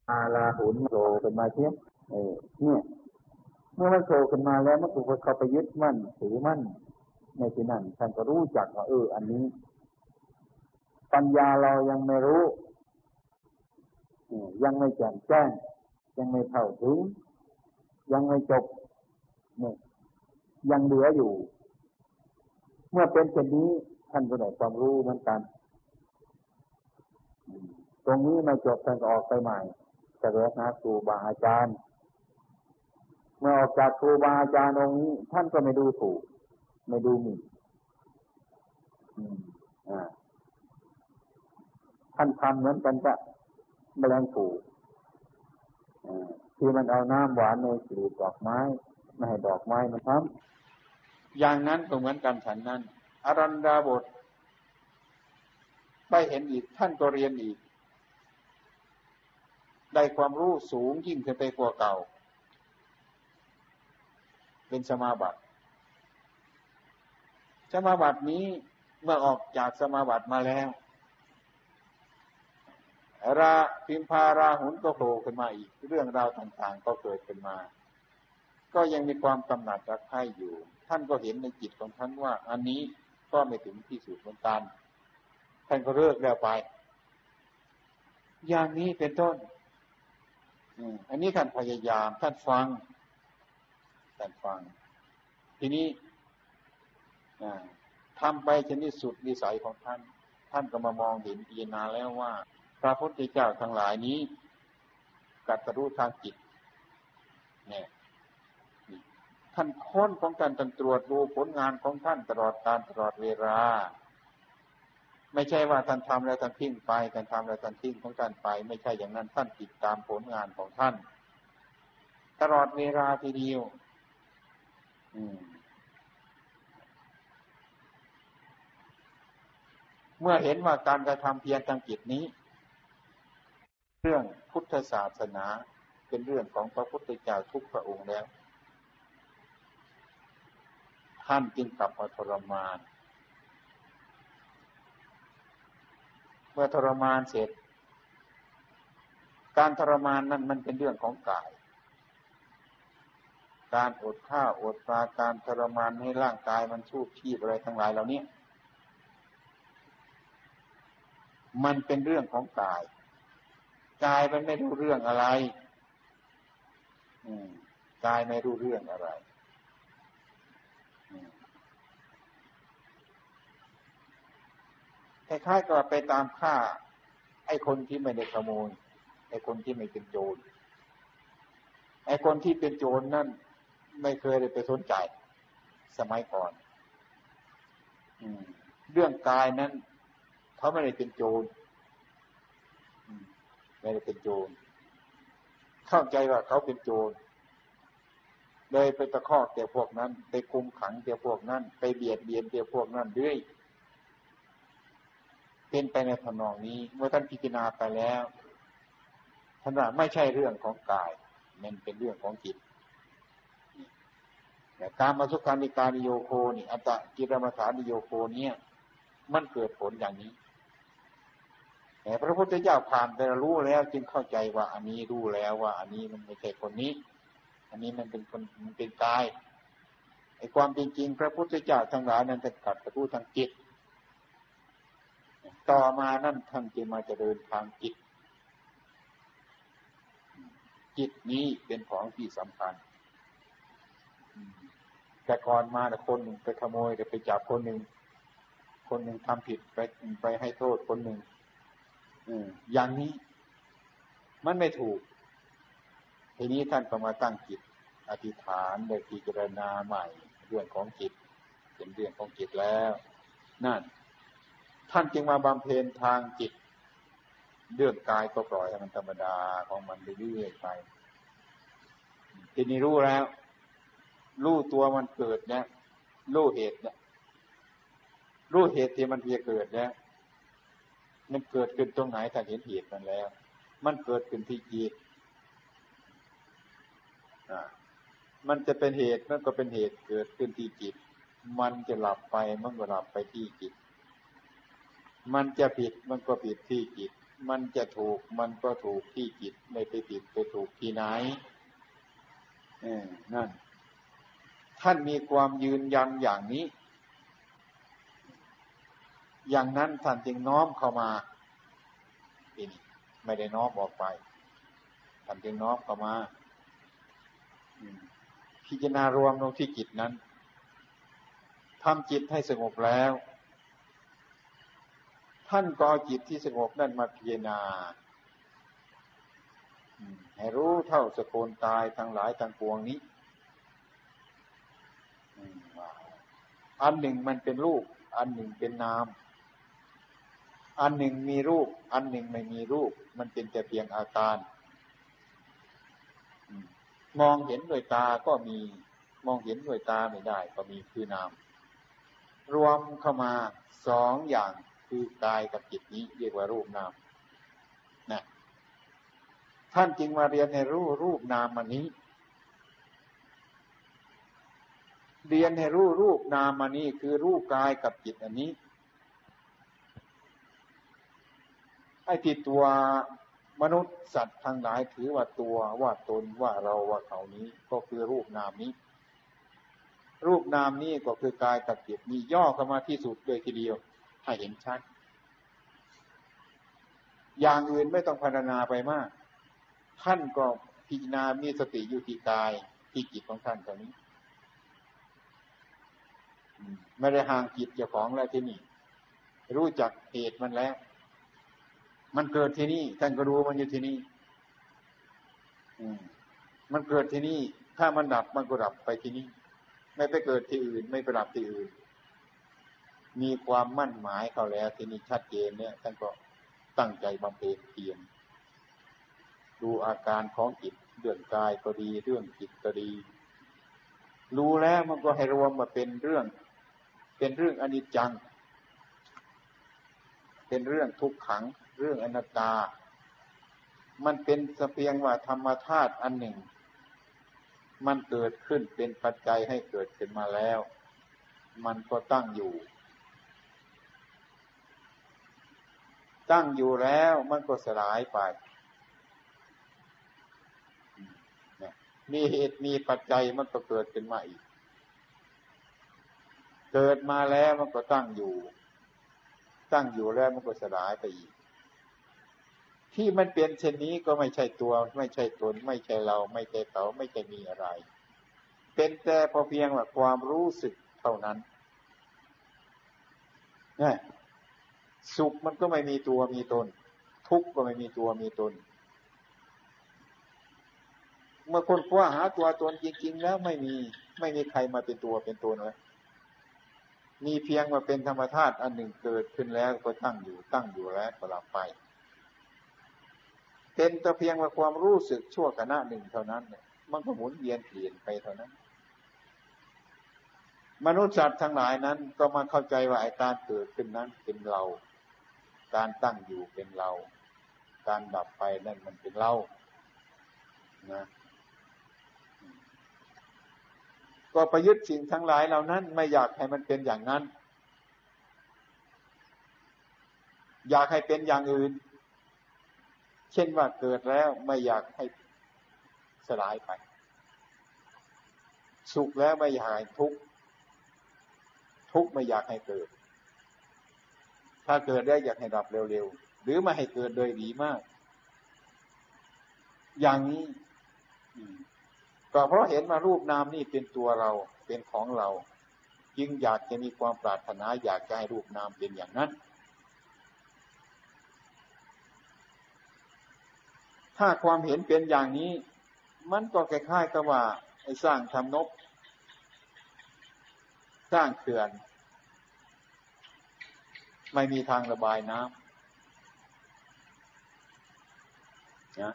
อาลาหุนโผล่ขึ้นมาเทียเออเนี่ยเมื่อมันโผล่ขึ้นมาแล้วมันถูกเขาไปยึดมั่นถือมั่นในที่นั้นท่านก็รู้จักว่าเออ อันนี้ ปัญญาเรายังไม่รู้ ยังไม่แจ่มแจ้ง ยังไม่เท่าถึง ยังไม่จบเนี่ยยังเหลืออยู่ เมื่อเป็นเช่นนี้ท่านก็ได้ความรู้เหมือนกัน ตรงนี้ไม่จบท่านก็ออกไปใหม่แสวงหาครูบาอาจารย์ เมื่อออกจากครูบาอาจารย์องค์นี้ ท่านก็ไม่ดูถูก ไม่ดูหมิ่น ท่านทำเหมือนกันกับแมลงผูที่มันเอาน้ำหวานในกลีบดอกไม้ ไม่ให้ดอกไม้มันทำอย่างนั้นก็เหมือนกันฉันนั้น อรันดาบทไปเห็นอีกท่านก็เรียนอีก ได้ความรู้สูงยิ่งขึ้นไปกว่าเก่า เป็นสมาบัติสมาบัตินี้เมื่อออกจากสมาบัติมาแล้ว ราพิมพาราหุนก็โผล่ขึ้นมาอีก เรื่องราวต่างๆ ก็เกิดขึ้นมา ก็ยังมีความกำหนัดรักใคร่อยู่ ท่านก็เห็นในจิตของท่านว่า อันนี้ก็ไม่ถึงที่สุดของการท่านก็เลิกแล้วไป อย่างนี้เป็นต้นอันนี้ท่านพยายาม ท่านฟัง ท่านฟัง ทีนี้ทำไปชนิดสุดวิสัยของท่าน ท่านก็มามองเห็นปีนาแล้วว่า พระพุทธเจ้าทั้งหลายนี้กัตรู้ทางจิตเนี่ยท่านค้นของท่านท่านตรวจดูผลงานของท่านตลอดการตลอดเวลา ไม่ใช่ว่าท่านทำแล้วท่านทิ้งไปท่านทำแล้วท่านทิ้งของท่านไป ไม่ใช่อย่างนั้นท่านติดตามผลงานของท่าน ตลอดเวลาทีเดียวเมื่อเห็นว่าการกระทำเพียรทางจิตนี้ เรื่องพุทธศาสนาเป็นเรื่องของพระพุทธเจ้าทุกพระองค์แล้ว ท่านจึงกลับมาทรมาน เมื่อทรมานเสร็จ การทรมานนั้นมันเป็นเรื่องของกาย การอดข้าวอดปลาการทรมานให้ร่างกายมันสู้ชีพอะไรทั้งหลายเหล่านี้มันเป็นเรื่องของกาย กายมันไม่รู้เรื่องอะไรกายไม่รู้เรื่องอะไรคล้ายๆกับไปตามฆ่า ไอ้คนที่ไม่ได้ขโมยไอ้คนที่ไม่เป็นโจรไอ้คนที่เป็นโจรนั่น ไม่เคยได้ไปสนใจ สมัยก่อนเรื่องกายนั้น เขาไม่ได้เป็นโจร ไม่ได้เป็นโจรเข้าใจว่าเขาเป็นโจรเลยไปตะคอกแต่พวกนั้น ไปคุมขังแต่พวกนั้น ไปเบียดเบียนแต่พวกนั้นด้วย เป็นไปในทำนองนี้ เมื่อท่านพิจารณาไปแล้วท่านว่าไม่ใช่เรื่องของกาย มันเป็นเรื่องของจิตแต่การมาสุขานิการิโยโคนี่อัตตกิรมาฐานิโยโคเนี่ย มันเกิดผลอย่างนี้ พระพุทธเจ้าผ่านไปรู้แล้ว จึงเข้าใจว่า อันนี้รู้แล้วว่า อันนี้มันไม่ใช่คนนี้ อันนี้มันเป็นคนมันเป็นกายไอ้ความจริงพระพุทธเจ้าทั้งหลายนั้นจะกัดรู้ทางจิต ต่อมานั่นท่านจึงมาจะเดินทางจิต จิตนี้เป็นของที่สำคัญแต่ก่อนมาแต่คนหนึ่งไปขโมยแต่ไปจับคนหนึ่งคนหนึ่งทำผิดไปไปให้โทษคนหนึ่ง อย่างนี้ มันไม่ถูก ทีนี้ท่านก็มาตั้งจิต อธิษฐานโดยพิจารณาใหม่ เรื่องของจิต เป็นเรื่องของจิตแล้ว นั่น ท่านจึงมาบำเพ็ญทางจิต เรื่องกายก็ปล่อยให้มันธรรมดาของมันเรื่อยๆไปทีนี้รู้แล้ว รู้ตัวมันเกิดเนี่ยรู้เหตุเนี่ยรู้เหตุที่มันเพียเกิดเนี่ย มันเกิดขึ้นตรงไหนถ้าเห็นเหตุมันแล้ว มันเกิดขึ้นที่จิตมันจะเป็นเหตุมันก็เป็นเหตุเกิดขึ้นที่จิต มันจะหลับไปมันก็หลับไปที่จิต มันจะผิดมันก็ผิดที่จิต มันจะถูกมันก็ถูกที่จิต ไม่ไปผิดไปถูกที่ไหนเออนั่น ท่านมีความยืนยันอย่างนี้ อย่างนั้นท่านจึงน้อมเข้ามานี้ไม่ได้น้อมออกไปท่านจึงน้อมเข้ามาพิจารณารวมลงที่จิตนั้นทำจิตให้สงบแล้ว ท่านก็จิตที่สงบนั่นมาพิจารณาให้รู้เท่าสกุลตายทั้งหลายทั้งปวงนี้อันหนึ่งมันเป็นรูป อันหนึ่งเป็นนาม อันหนึ่งมีรูป อันหนึ่งไม่มีรูป มันเป็นแต่เพียงอาการ มองเห็นด้วยตาก็มี มองเห็นด้วยตาไม่ได้ ก็มีคือนาม รวมเข้ามาสองอย่างคือกายกับจิตนี้ เรียกว่ารูปนามนะท่านจึงมาเรียนในรูปรูปนามมันนี้ เรียนให้รู้รูปนามมันนี้คือรูปกายกับจิตอันนี้ ไอ้ที่ตัวมนุษย์สัตว์ทั้งหลายถือว่าตัวว่าตนว่าเราว่าเขานี้ก็คือรูปนามนี้ รูปนามนี้ก็คือกายกับจิตนี้ย่อเข้ามาที่สุดเลยทีเดียวให้เห็นชัด อย่างอื่นไม่ต้องพัฒนาไปมาก ท่านก็พิจารณามีสติอยู่ที่กายที่จิตของท่านตอนนี้ไม่ได้ห่างจิตเจ้าของแล้วที่นี่ รู้จักเหตุมันแล้ว มันเกิดที่นี่ท่านก็รู้มันอยู่ที่นี่มันเกิดที่นี่ ถ้ามันดับมันก็ดับไปที่นี่ ไม่ไปเกิดที่อื่น ไม่ไปดับที่อื่น มีความมั่นหมายเขาแล้วที่นี่ชัดเจนเนี่ยท่านก็ตั้งใจบำเพ็ญเพียรดูอาการของจิตเรื่องกายก็ดีเรื่องจิตก็ดี รู้แล้วมันก็ให้รวมมาเป็นเรื่อง เป็นเรื่องอนิจจัง เป็นเรื่องทุกขัง เรื่องอนัตตา มันเป็นสเพียงว่าธรรมธาตุอันหนึ่ง มันเกิดขึ้นเป็นปัจจัยให้เกิดขึ้นมาแล้ว มันก็ตั้งอยู่ ตั้งอยู่แล้วมันก็สลายไปมีเหตุมีปัจจัยมันก็เกิดขึ้นมาอีก เกิดมาแล้วมันก็ตั้งอยู่ ตั้งอยู่แล้วมันก็สลายไปอีก ที่มันเปลี่ยนเช่นนี้ก็ไม่ใช่ตัว ไม่ใช่ตน ไม่ใช่เรา ไม่ใช่เขาไม่ใช่มีอะไร เป็นแต่พอเพียงว่าความรู้สึกเท่านั้นนี่สุขมันก็ไม่มีตัวมีตน ทุกข์ก็ไม่มีตัวมีตน เมื่อคนคว้าหาตัวตนจริง ๆ แล้วไม่มีไม่มีใครมาเป็นตัวเป็นตนเลยมีเพียงมาเป็นธรรมธาตุอันหนึ่งเกิดขึ้นแล้วก็ตั้งอยู่ตั้งอยู่แล้วก็ลับไป เป็นแต่เพียงว่าความรู้สึกชั่วขณะหนึ่งเท่านั้นเนี่ยมันก็หมุนเวียนเปลี่ยนไปเท่านั้น มนุษย์สัตว์ทั้งหลายนั้น ก็มาเข้าใจว่าไอ้การเกิดขึ้นนั้นเป็นเรา การตั้งอยู่เป็นเรา การดับไปนั่นมันเป็นเรานะก็ประยุทธ์สิ่งทั้งหลายเหล่านั้น ไม่อยากให้มันเป็นอย่างนั้น อยากให้เป็นอย่างอื่น เช่นว่าเกิดแล้วไม่อยากให้สลายไป สุขแล้วไม่อยากให้ทุกข์ทุกข์ไม่อยากให้เกิด ถ้าเกิดได้อยากให้ดับเร็วๆ หรือไม่ให้เกิดโดยดีมาก อย่างนี้ก็เพราะเห็นมารูปนามนี่เป็นตัวเราเป็นของเรา จึงอยากจะมีความปรารถนาอยากจะให้รูปนามเป็นอย่างนั้น ถ้าความเห็นเป็นอย่างนี้ มันก็คล้ายๆกับว่าไอ้สร้างทำนบ สร้างเขื่อน ไม่มีทางระบายน้ำนะ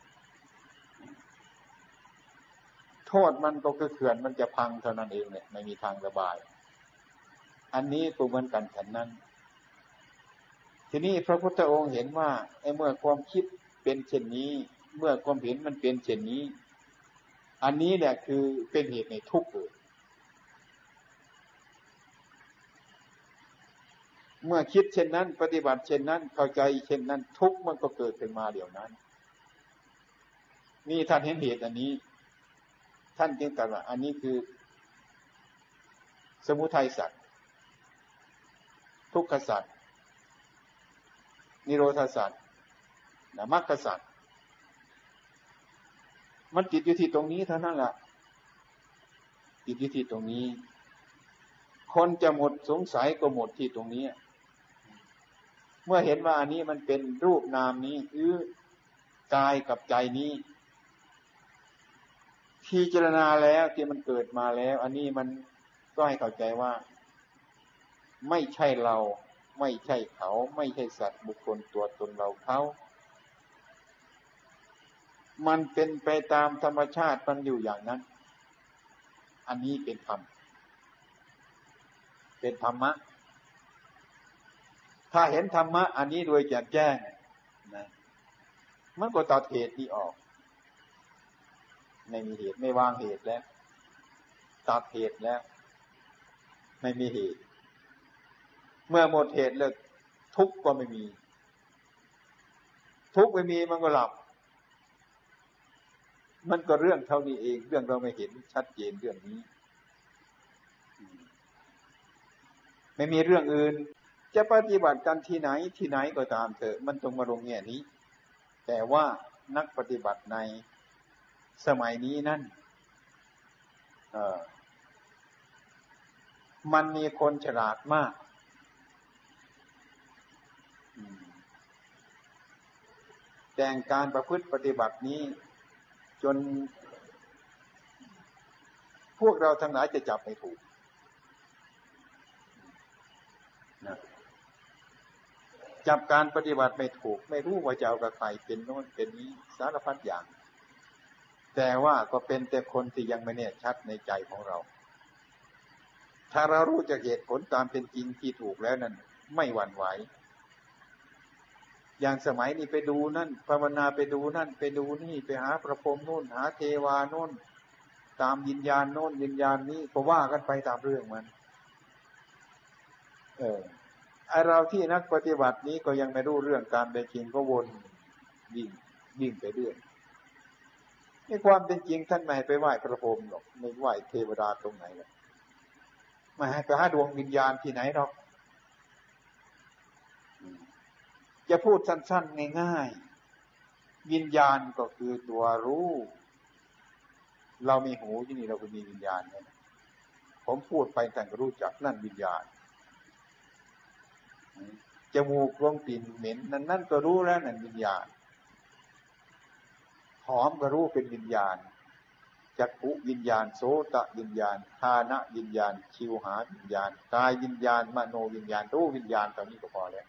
โทษมันก็คือเขื่อนมันจะพังเท่านั้นเองเนี่ยไม่มีทางระบาย อันนี้ก็เหมือนกันฉันนั้น ทีนี้พระพุทธองค์เห็นว่าไอ้เมื่อความคิดเป็นเช่นนี้ เมื่อความเห็นมันเป็นเช่นนี้ อันนี้แหละคือเป็นเหตุในทุกข์เกิดเมื่อคิดเช่นนั้น ปฏิบัติเช่นนั้น เข้าใจเช่นนั้น ทุกข์มันก็เกิดขึ้นมาเดี๋ยวนั้น นี่ท่านเห็นเหตุอันนี้ ท่านจึงตรัสว่าอันนี้คือ สมุทัยสัตว์ทุกขสัตว์นิโรธสัตว์นะมรรคสัตว์ มันติดอยู่ที่ตรงนี้เท่านั้นแหละติดอยู่ที่ตรงนี้ คนจะหมดสงสัยก็หมดที่ตรงนี้ เมื่อเห็นว่าอันนี้มันเป็นรูปนามนี้คือกายกับใจนี้พิจารณาแล้วที่มันเกิดมาแล้ว อันนี้มันก็ให้เข้าใจว่า ไม่ใช่เรา ไม่ใช่เขา ไม่ใช่สัตว์บุคคลตัวตนเราเขา มันเป็นไปตามธรรมชาติมันอยู่อย่างนั้น อันนี้เป็นธรรม เป็นธรรมะ ถ้าเห็นธรรมะ อันนี้โดยแจ่มแจ้งนะมันก็ตัดเหตุนี้ออก ไม่มีเหตุไม่วางเหตุแล้ว ตัดเหตุแล้ว ไม่มีเหตุ เมื่อหมดเหตุเลิกทุกข์ก็ไม่มี ทุกข์ไม่มีมันก็หลับ มันก็เรื่องเท่านี้เอง เรื่องเราไม่เห็นชัดเจนเรื่องนี้ ไม่มีเรื่องอื่น จะปฏิบัติกันที่ไหนที่ไหนก็ตามเถอะมันตรงมาลงแง่นี้ แต่ว่านักปฏิบัติในสมัยนี้นั่นเออมันมีคนฉลาดมาก แต่งการประพฤติปฏิบัตินี้ จน พวกเราทั้งหลายจะจับไม่ถูกนะจับการปฏิบัติไม่ถูก ไม่รู้ว่าจะเอากับใครเป็นโน้นเป็นนี้สารพัดอย่าง แต่ว่าก็เป็นแต่คนที่ยังไม่แน่ชัดในใจของเรา ถ้าเรารู้จากเหตุผลตามเป็นจริงที่ถูกแล้วนั้น ไม่หวั่นไหว อย่างสมัยนี้ไปดูนั่นภาวนาไปดูนั่น ไปดูนี่ไปหาประพรมโน่น หาเทวาโน่น ตามยินญาณโน่นยินญาณนี้ก็ว่ากันไปตามเรื่องมัน เออไอเราที่นักปฏิบัตินี้ก็ยังไม่รู้เรื่องการเป็นจริงก็วนวิ่งวิ่งไปเรื่อยในความเป็นจริงท่านไม่ให้ไปไหว้พระพรหมหรอกไม่ไหว้เทวดาตรงไหนหรอกไม่ให้ไปหาดวงวิญญาณที่ไหนหรอก จะพูดสั้นๆง่ายๆวิญญาณก็คือตัวรู้ เรามีหูที่นี่เราก็มีวิญญาณเนี่ยผมพูดไปแต่ก็รู้จักนั่นวิญญาณจมูกลมกลิ่นเหม็นนั่นนั่นก็รู้แล้วนั่นวิญญาณหอมก็รู้เป็นวิญญาณจักขุวิญญาณโสตวิญญาณทานะวิญญาณ ชิวหาวิญญาณกายวิญญาณมโนวิญญาณรู้วิญญาณตอนนี้ก็พอแล้ว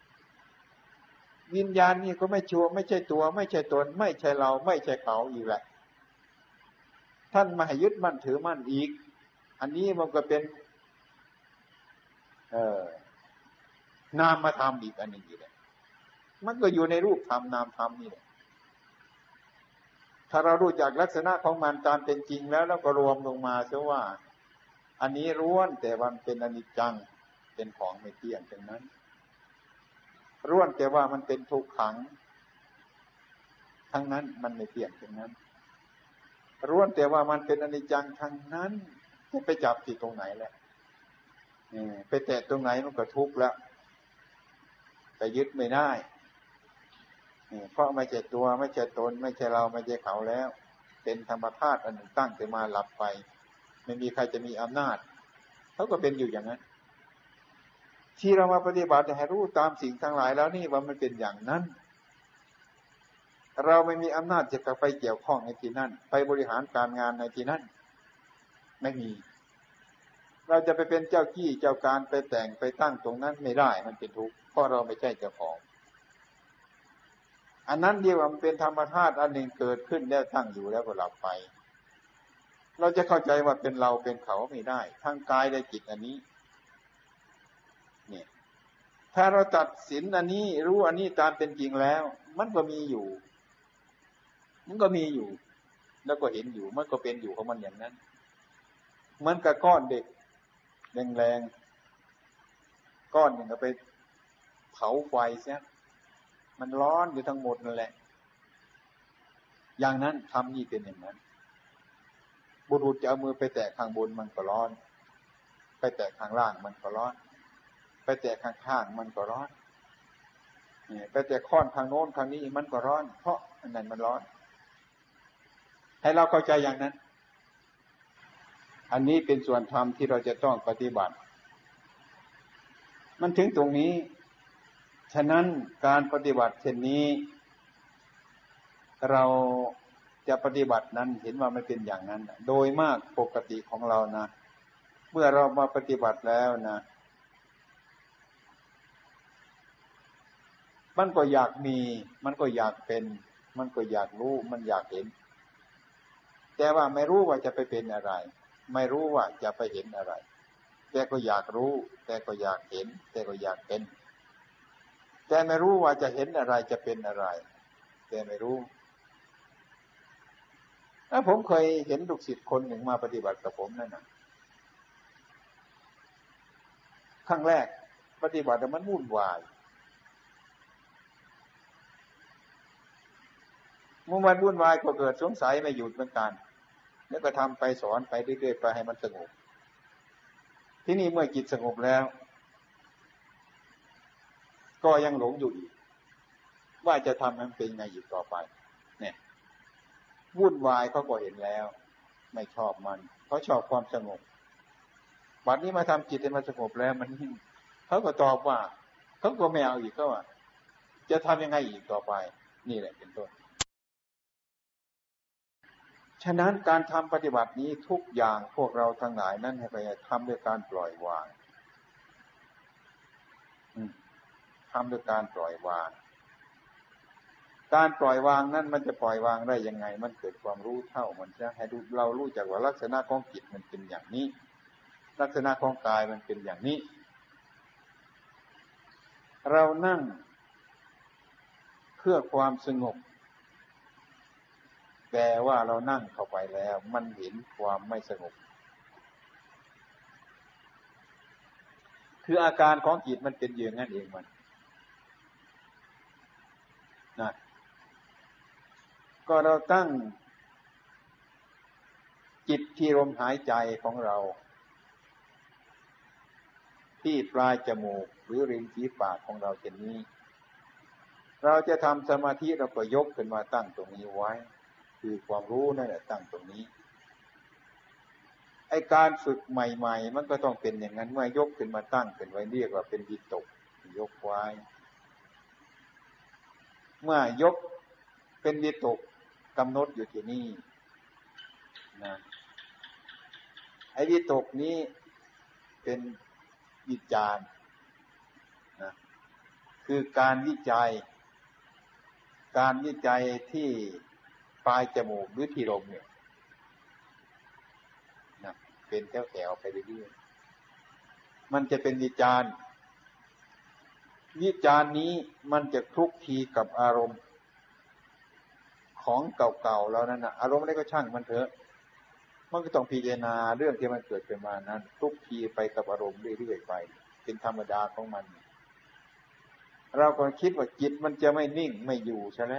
วิญญาณนี่ก็ไม่ชัวไม่ใช่ตัว ไม่ใช่ตน ไม่ใช่เรา ไม่ใช่เขาอีกแหละ ท่านมาให้ยึดมั่นถือมั่นอีก อันนี้มันก็เป็น เออนามมาทำอีกอันหนึ่งอีกเลยมันก็อยู่ในรูปธรรมนามธรรมนี่แหละถ้าเรารู้จักลักษณะของมันตามเป็นจริงแล้วแล้วก็รวมลงมาเสียว่า อันนี้ร้วนแต่มันเป็นอนิจจังเป็นของไม่เที่ยงดังนั้น ร้วนแต่ว่ามันเป็นทุกขัง ทั้งนั้นมันไม่เที่ยงดังนั้นร้วนแต่ว่ามันเป็นอนิจจังทั้งนั้นจะไปจับที่ตรงไหนแหละไปแตะตรงไหนมันก็ทุกข์แล้วไปยึดไม่ได้เพราะไม่ใช่ตัวไม่ใช่ตน ไม่ใช่เราไม่ใช่เขาแล้ว เป็นธรรมธาตุอันหนึ่งตั้งขึ้นมาหลับไป ไม่มีใครจะมีอำนาจเขาก็เป็นอยู่อย่างนั้น ที่เรามาปฏิบัติให้รู้ตามสิ่งทั้งหลายแล้วนี่ว่ามันเป็นอย่างนั้น เราไม่มีอำนาจจะไปเกี่ยวข้องในที่นั่น ไปบริหารการงานในที่นั่น ไม่มี เราจะไปเป็นเจ้ากี้เจ้าการไปแต่งไปตั้งตรงนั้นไม่ได้มันเป็นทุกข์เพราะเราไม่ใช่เจ้าของ อันนั้นเดียวมันเป็นธรรมธาตุอันหนึ่งเกิดขึ้นแล้วตั้งอยู่แล้วก็หลับไป เราจะเข้าใจว่าเป็นเราเป็นเขาไม่ได้ ทั้งกายและจิตอันนี้ ถ้าเราตัดสินอันนี้รู้อันนี้ตามเป็นจริงแล้ว มันก็มีอยู่ มันก็มีอยู่ แล้วก็เห็นอยู่ มันก็เป็นอยู่ของมันอย่างนั้น เหมือนกับก้อนเด็กแรงๆก้อนหนึ่งก็ไปเผาไฟเสียมันร้อนอยู่ทั้งหมดนั่นแหละ อย่างนั้นทำนี่เป็นอย่างนั้น บุรุษจะเอามือไปแตะข้างบนมันก็ร้อน ไปแตะข้างล่างมันก็ร้อน ไปแตะข้างข้างมันก็ร้อนไปแตะค้อนข้างโน้นข้างนี้มันก็ร้อน เพราะอันนั้นมันร้อน ให้เราเข้าใจอย่างนั้น อันนี้เป็นส่วนธรรมที่เราจะต้องปฏิบัติ มันถึงตรงนี้ ฉะนั้นการปฏิบัติเช่นนี้ เราจะปฏิบัตินั้นเห็นว่าไม่เป็นอย่างนั้น โดยมากปกติของเรานะ เมื่อเรามาปฏิบัติแล้วนะ มันก็อยากมี มันก็อยากเป็น มันก็อยากรู้ มันอยากเห็น แต่ว่าไม่รู้ว่าจะไปเป็นอะไร ไม่รู้ว่าจะไปเห็นอะไร แต่ก็อยากรู้ แต่ก็อยากเห็น แต่ก็อยากเป็น แต่ไม่รู้ว่าจะเห็นอะไรจะเป็นอะไร แต่ไม่รู้ถ้าผมเคยเห็นลูกศิษย์คนหนึ่งมาปฏิบัติกับผมนั่นนะครั้งแรก ปฏิบัติมันวุ่นวาย มื่อมันวุ่นวายก็เกิดสงสัยไม่หยุดเหมือนกัน แล้วก็ทำไปสอนไปเรื่อยๆไปให้มันสงบ ที่นี่เมื่อจิตสงบแล้ว ก็ยังหลงอยู่อีก ว่าจะทำมันเป็นไงอีกต่อไป เนี่ยวุ่นวายเขาก็เห็นแล้ว ไม่ชอบมันเขาชอบความสงบวันนี้มาทำจิตให้มันสงบแล้ว มันเขาก็ตอบว่าเขาก็ไม่เอาอีกเขาว่าจะทำยังไงอีกต่อไป นี่แหละเป็นต้น ฉะนั้นการทำปฏิบัตินี้ทุกอย่างพวกเราทั้งหลายนั้นให้ไปทำด้วยการปล่อยวางทำด้วยการปล่อยวาง การปล่อยวางนั้นมันจะปล่อยวางได้ยังไง มันเกิดความรู้เท่ามันจะให้เรารู้จักว่าลักษณะของจิตมันเป็นอย่างนี้ ลักษณะของกายมันเป็นอย่างนี้ เรานั่งเพื่อความสงบ แต่ว่าเรานั่งเข้าไปแล้ว มันเห็นความไม่สงบ คืออาการของจิตมันเป็นอย่างนั้นเองมันนะก็เราตั้งจิตที่ลมหายใจของเรา ที่ปลายจมูกหรือริมฝีปากของเราเช่นนี้ เราจะทำสมาธิเราก็ยกขึ้นมาตั้งตรงนี้ไว้ คือความรู้นั่นแหละตั้งตรงนี้ ไอการฝึกใหม่ ๆ มันก็ต้องเป็นอย่างนั้นเมื่อยกขึ้นมาตั้งเป็นไว้เรียกว่าเป็นวิตกยกไว้ เมื่อยกเป็นวิตกกำหนดอยู่ที่นี่นะไอ้วิตกนี้เป็นวิจารนะคือการวิจัย การวิจัยที่ ปลายจมูกหรือที่ลมเนี่ยนะเป็นแถวๆไปเรื่อยๆมันจะเป็นวิจารวิจาร์นี้มันจะคลุกคีกับอารมณ์ ของเก่าๆแล้วนั่นนะอารมณ์อะไรก็ช่างมันเถอะ มันก็ต้องพิจารณาเรื่องที่มันเกิดขึ้นมานั้นทุกทีไปกับอารมณ์เรื่อยๆไป เป็นธรรมดาของมัน เราก็คิดว่าจิตมันจะไม่นิ่งไม่อยู่ใช่ไหม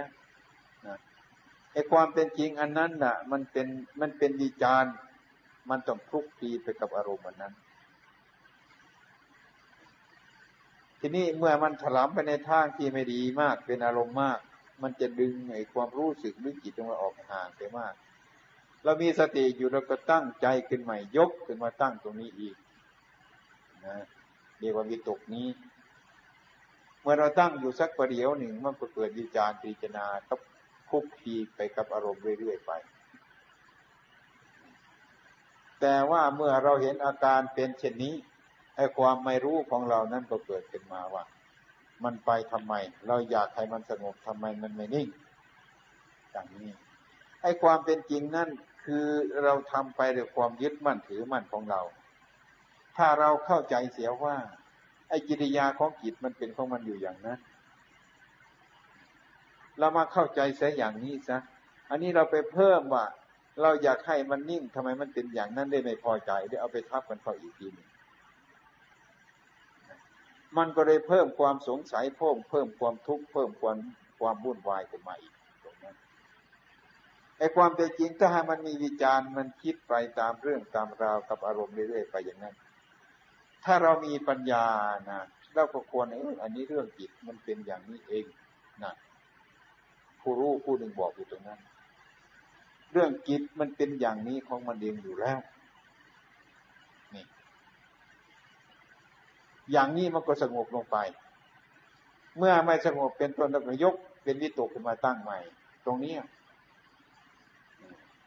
ไอ้ความเป็นจริงอันนั้นน่ะ มันเป็นมันเป็นวิจารมันต้องทุกทีไปกับอารมณ์อันนั้น ทีนี้เมื่อมันถลำไปในทางที่ไม่ดีมากเป็นอารมณ์มาก มันจะดึงไอ้ความรู้สึกหรือจิตของเราออกห่างไปมาก เรามีสติอยู่เราก็ตั้งใจขึ้นใหม่ยกขึ้นมาตั้งตรงนี้อีกนะเรียกว่าวิตกนี้ เมื่อเราตั้งอยู่สักประเดี๋ยวหนึ่งมันก็เกิดวิจารพิจารณาก็ คุกคีไปกับอารมณ์เรื่อยๆไป แต่ว่าเมื่อเราเห็นอาการเป็นเช่นนี้ไอ้ความไม่รู้ของเรานั้นก็เกิดขึ้นมาว่า มันไปทำไม เราอยากให้มันสงบทำไมมันไม่นิ่งอย่างนี้ไอ้ความเป็นจริงนั่นคือเราทำไปด้วยความยึดมั่นถือมั่นของเรา ถ้าเราเข้าใจเสียว่า ไอ้กิริยาของจิตมันเป็นของมันอยู่อย่างนั้น เรามาเข้าใจเสียอย่างนี้ซะอันนี้เราไปเพิ่มว่า เราอยากให้มันนิ่งทำไมมันเป็นอย่างนั้นได้ไม่พอใจได้เอาไปทับกันเข้าอีกทีนึงมันก็เลยเพิ่มความสงสัยเพิ่มเพิ่มความทุกข์เพิ่มความความวุ่นวายขึ้นมาอีกตรงนั้นไอ้ความเป็นจริงถ้าหามันมีวิจารณ์มันคิดไปตามเรื่องตามราวกับอารมณ์เรื่อยๆไปอย่างนั้น ถ้าเรามีปัญญานะเราก็ควรเอออันนี้เรื่องจิตมันเป็นอย่างนี้เองนะ ผู้รู้ผู้หนึ่งบอกอยู่ตรงนั้น เรื่องจิตมันเป็นอย่างนี้ของมันเองอยู่แล้วนี่อย่างนี้มันก็สงบลงไป เมื่อไม่สงบเป็นต้นแล้วก็ยก เป็นวิตกขึ้นมาตั้งใหม่ ตรงนี้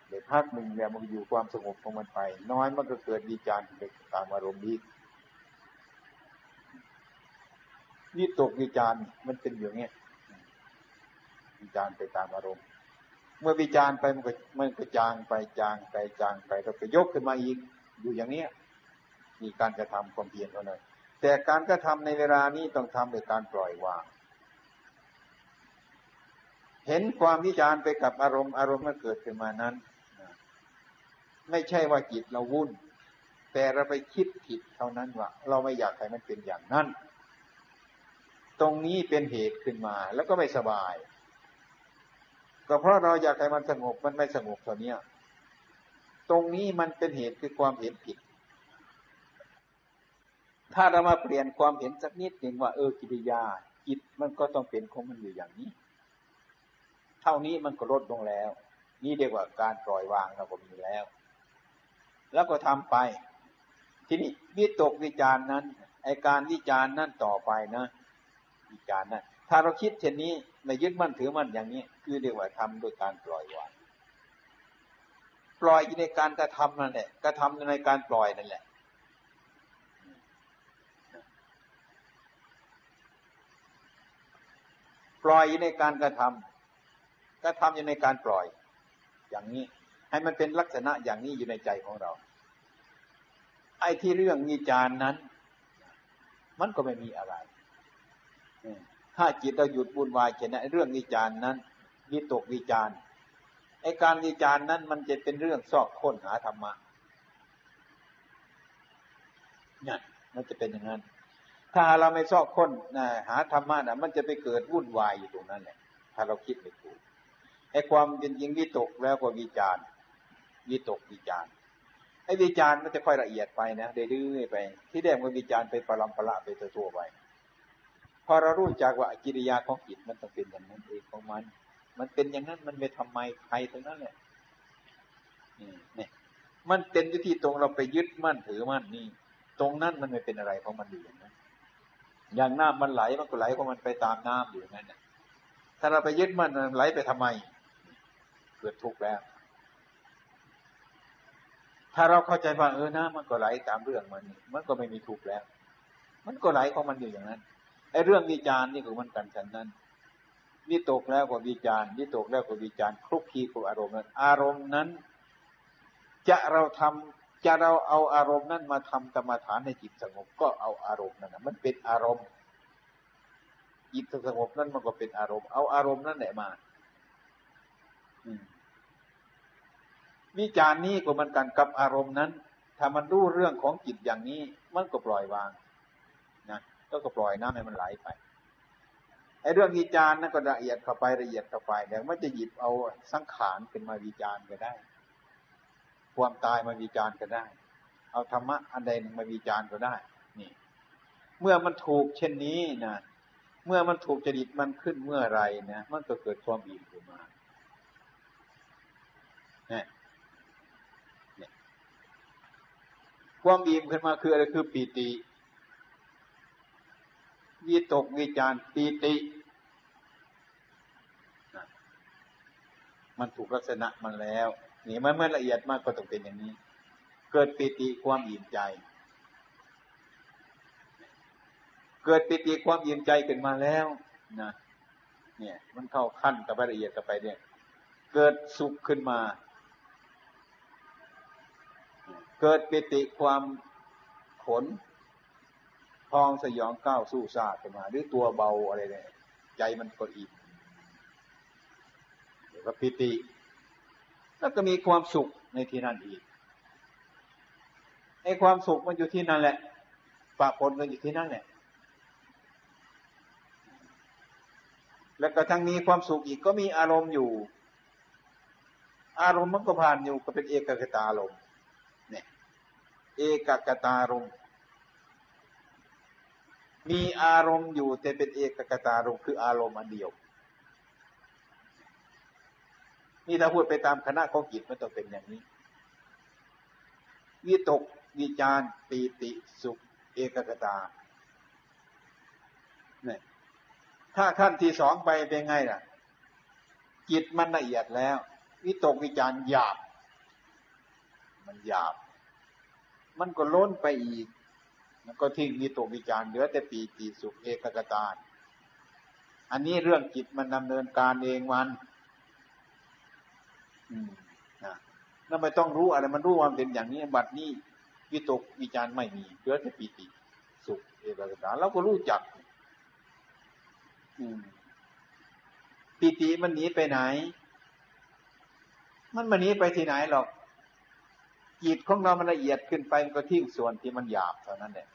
เดี๋ยวพักหนึ่งแล้วมันอยู่ความสงบของมันไป น้อยมันก็เกิดวิจารณ์ไปตามอารมณ์นี้วิตกวิจารมันเป็นอย่างนี้ วิจารไปตามอารมณ์ เมื่อวิจารไปมันก็มันก็จางไปจางไปจางไปแล้วก็ยกขึ้นมาอีกอยู่อย่างนี้มีการกระทำความเพียรเท่านั้นแต่การกระทำในเวลานี้ต้องทำโดยการปล่อยวาง เห็นความวิจารไปกับอารมณ์อารมณ์มันเกิดขึ้นมานั้น ไม่ใช่ว่าจิตเราวุ่น แต่เราไปคิดผิดเท่านั้นว่าเราไม่อยากให้มันเป็นอย่างนั้น ตรงนี้เป็นเหตุขึ้นมาแล้วก็ไม่สบาย ก็เพราะเราอยากให้มันสงบมันไม่สงบเท่านี้ตรงนี้มันเป็นเหตุคือความเห็นผิด ถ้าเรามาเปลี่ยนความเห็นสักนิดหนึ่งว่าเออกิริยาจิตมันก็ต้องเป็นของมันอยู่อย่างนี้ เท่านี้มันก็ลดลงแล้ว นี่เรียกว่าการปล่อยวางเราก็มีแล้ว แล้วก็ทำไป ทีนี้วิตกวิจารณ์นั้นไอการวิจารณ์นั่นต่อไปนะ วิจารณ์นั้น ถ้าเราคิดเช่นนี้ไม่ยึดมั่นถือมั่นอย่างนี้ คือเรียกว่าทำโดยการปล่อยวางปล่อยในการกระทำนั่นแหละกระทำในการปล่อยนั่นแหละ ปล่อยในการกระทำกระทำอยู่ในการปล่อย อย่างนี้ ให้มันเป็นลักษณะอย่างนี้อยู่ในใจของเรา ไอ้ที่เรื่องมีจานนั้น มันก็ไม่มีอะไร ถ้าจิตเราหยุดบุญวายเช่นเรื่องวิจารนั้นวิตกวิจารไอการวิจารนั้นมันจะเป็นเรื่องซอกค้นหาธรรมะเนี่ยมันจะเป็นอย่างนั้น ถ้าเราไม่ชอบค้นนะหาธรรมะนะมันจะไปเกิดวุ่นวายอยู่ตรงนั้นแหละ ถ้าเราคิดไม่ถูกไอความเป็นจริงวิตกแล้วก็วิจารวิตกวิจารไอ้วิจารมันจะค่อยละเอียดไปนะเรื่อยๆไป ที่แรกมันวิจารไปปรำประละไปตัวๆไป อเรารู้จักว่ากิริยาของจิตมันต้องเป็นอย่างนั้นเองของมัน มันเป็นอย่างนั้นมันไม่ทำไมใครตรงนั้นแหละนี่มันเป็นวิธีตรงเราไปยึดมั่นถือมั่นนี่ ตรงนั้นมันไม่เป็นอะไรของมันอยู่อย่างนั้นอย่างน้ำมันไหลมันก็ไหลของมันไปตามน้ำอยู่นั่นถ้าเราไปยึดมั่นไหลไปทำไม เกิดทุกข์แล้ว ถ้าเราเข้าใจว่าเออน้ำมันก็ไหลตามเรื่องมันมันก็ไม่มีทุกข์แล้ว มันก็ไหลของมันอยู่อย่างนั้น ไอ้เรื่องวิจารณ์นี่คือมันกันฉันนั้นวิตกแล้วก็วิจารณ์วิตกแล้วก็วิจารณ์คลุกคลีกับอารมณ์นั้น อารมณ์นั้น จะเราทำจะเราเอาอารมณ์นั้นมาทำกรรมฐานในจิตสงบก็เอาอารมณ์นั้นมันเป็นอารมณ์จิตสงบนั้นมันก็เป็นอารมณ์เอาอารมณ์นั้นแหละมาวิจารณ์นี้ก็มันกันกับอารมณ์นั้น ถ้ามันรู้เรื่องของจิตอย่างนี้ มันก็ปล่อยวาง ก็ก็ปล่อยน้ำให้มันไหลไปไอ้เรื่องวิจารณ์นั้นก็ละเอียดเข้าไปละเอียดเข้าไปเดี๋ยวมันจะหยิบเอาสังขารเป็นมาวิจารณ์ก็ได้ ความตายมาวิจารณ์ก็ได้ เอาธรรมะอันใดหนึ่งมาวิจารณ์ก็ได้ นี่ เมื่อมันถูกเช่นนี้นะเมื่อมันถูกจริตมันขึ้นเมื่อไรนะมันก็เกิดความอิ่มขึ้นมาเนี่ยความอิ่มขึ้นมาคืออะไรคือปีติ วิตกวิจารปีติ มันถูกลักษณะมันแล้วนี่มันเมื่อละเอียดมากก็ต้องเป็นอย่างนี้ เกิดปิติความอิ่มใจ เกิดปิติความอิ่มใจขึ้นมาแล้วนะเนี่ย มันเข้าขั้นกับละเอียดกับไปเนี่ย เกิดสุขขึ้นมา เกิดปิติความขน พองสยองก้าวสู้ซาขึ้นมาหรือตัวเบาอะไรเนี่ยใจมันก็อิ่มแล้วก็ปิติ แล้วก็มีความสุขในที่นั่นอีกไอ้ความสุขมันอยู่ที่นั่นแหละปะปนกันอยู่ที่นั่นแหละแล้วก็ทั้งมีความสุขอีกก็มีอารมณ์อยู่ อารมณ์มันก็ผ่านอยู่ก็เป็นเอกกตาลมเนี่ย เอกกตารมณ์ มีอารมณ์อยู่แต่เป็นเอกกตารมณ์คืออารมณ์อันเดียว นี่ถ้าพูดไปตามคณะของจิตมันต้องเป็นอย่างนี้วิตกวิจารปีติสุข เอกกตาเนี่ยถ้าขั้นที่สองไปเป็นไงล่ะ จิตมันละเอียดแล้ว วิตกวิจารหยาบ มันหยาบ มันก็ล้นไปอีก มันก็ทิ้งวิตกวิจารเหลือแต่ปีติสุขเอกกตาอันนี้เรื่องจิตมันดำเนินการเองมัน อืมนะนั่นไม่ต้องรู้อะไรมันรู้ความเป็นอย่างนี้บัดนี้วิตกวิจารไม่มีเหลือแต่ปีติสุขเอกกตาเราก็รู้จักปีติมันหนีไปไหน มันมันหนีไปที่ไหนหรอก จิตของเรามันละเอียดขึ้นไปมันก็ทิ้งส่วนที่มันหยาบเท่านั้นแหละ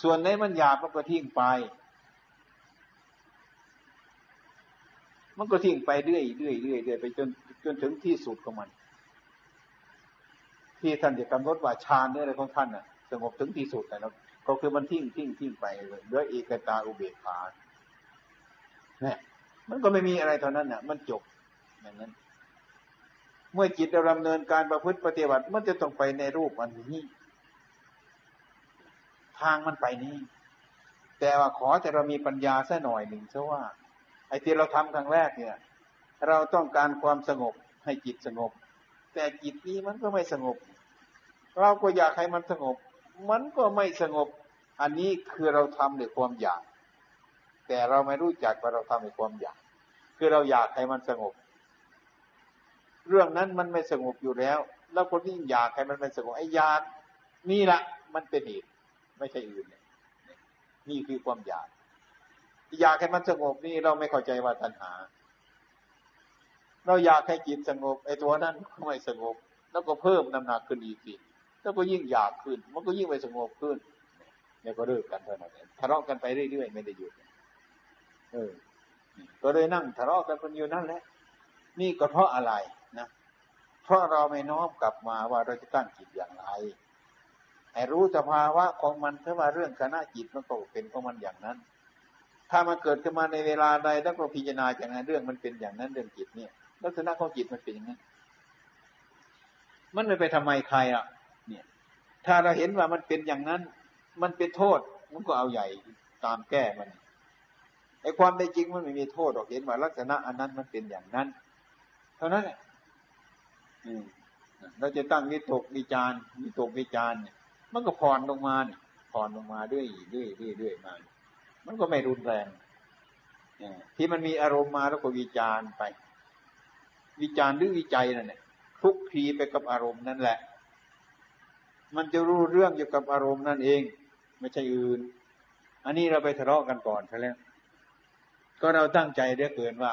ส่วนไหนมันหยาบมันก็ทิ้งไป มันก็ทิ้งไปเรื่อยเรื่อยเรื่อยเรื่อยไปจนจนถึงที่สุดของมัน ที่ท่านจะกำหนดว่าฌานเนี่ยอะไรของท่านน่ะสงบถึงที่สุดแต่แล้วก็คือมันทิ้งทิ้งทิ้งไปเลยด้วยเอกตาอุเบกขาเนี่ยมันก็ไม่มีอะไรเท่านั้นน่ะ มันจบ อย่างนั้น เมื่อจิตเราดำเนินการประพฤติปฏิบัติมันจะต้องไปในรูปอันนี้ ทางมันไปนี้ แต่ว่าขอแต่เรามีปัญญาสัหน่อยหนึ่งเพราะว่า ไอ้ที่เราทำครั้งแรกเนี่ย เราต้องการความสงบให้จิตสงบ แต่จิตนี้มันก็ไม่สงบ เราก็อยากให้มันสงบ มันก็ไม่สงบ อันนี้คือเราทำด้วยความอยาก แต่เราไม่รู้จักว่าเราทำด้วยความอยาก คือเราอยากให้มันสงบ เรื่องนั้นมันไม่สงบอยู่แล้ว แล้วคนที่อยากให้มันเป็นสงบไอ้อยากนี่แหละมันเป็นเหตุไม่ใช่อื่นนี่นี่คือความอยาก อยากให้มันสงบนี่เราไม่เข้าใจว่าตัณหา เราอยากให้จิตสงบไอ้ตัวนั้นก็ไม่สงบ แล้วก็เพิ่มน้ำหนักขึ้นอีกสิแล้วก็ยิ่งอยากขึ้น มันก็ยิ่งไปสงบขึ้นเนี่ยก็เลิกกันเท่านั้นทะเลาะกันไปเรื่อยๆไม่ได้หยุดเออก็เลยนั่งทะเลาะกันคนอยู่นั่นแหละนี่ก็เพราะอะไร เพราะเราไม่น้อมกลับมาว่าเราจะตั้งจิตอย่างไรให้รู้สภาวะของมันถ้าว่าเรื่องคณะจิตมันก็เป็นของมันอย่างนั้น ถ้ามันเกิดขึ้นมาในเวลาใดแล้วก็พิจารณาอย่างนั้นเรื่องมันเป็นอย่างนั้นเรื่องจิตเนี่ย ลักษณะของจิตมันเป็นอย่างนั้น มันไม่ไปทำไมใครอะ เนี่ย ถ้าเราเห็นว่ามันเป็นอย่างนั้น มันเป็นโทษมันก็เอาใหญ่ตามแก้มันไอ้ความเป็นจริงมันไม่มีโทษหรอกเห็นว่าลักษณะอันนั้นมันเป็นอย่างนั้น เท่านั้นแหละ เราจะตั้งวิตกวิจารวิตกวิจารเนี่ยมันก็ผ่อนลงมาเนี่ยผ่อนลงมาด้วยด้วยด้วยด้วยมา มันก็ไม่รุนแรงที่มันมีอารมณ์มาแล้วก็วิจารไป วิจารหรือวิจัยนั่นแหละทุกทีไปกับอารมณ์นั่นแหละ มันจะรู้เรื่องอยู่กับอารมณ์นั่นเอง ไม่ใช่อื่น อันนี้เราไปทะเลาะกันก่อนใช่แล้วก็เราตั้งใจเด้เกินว่า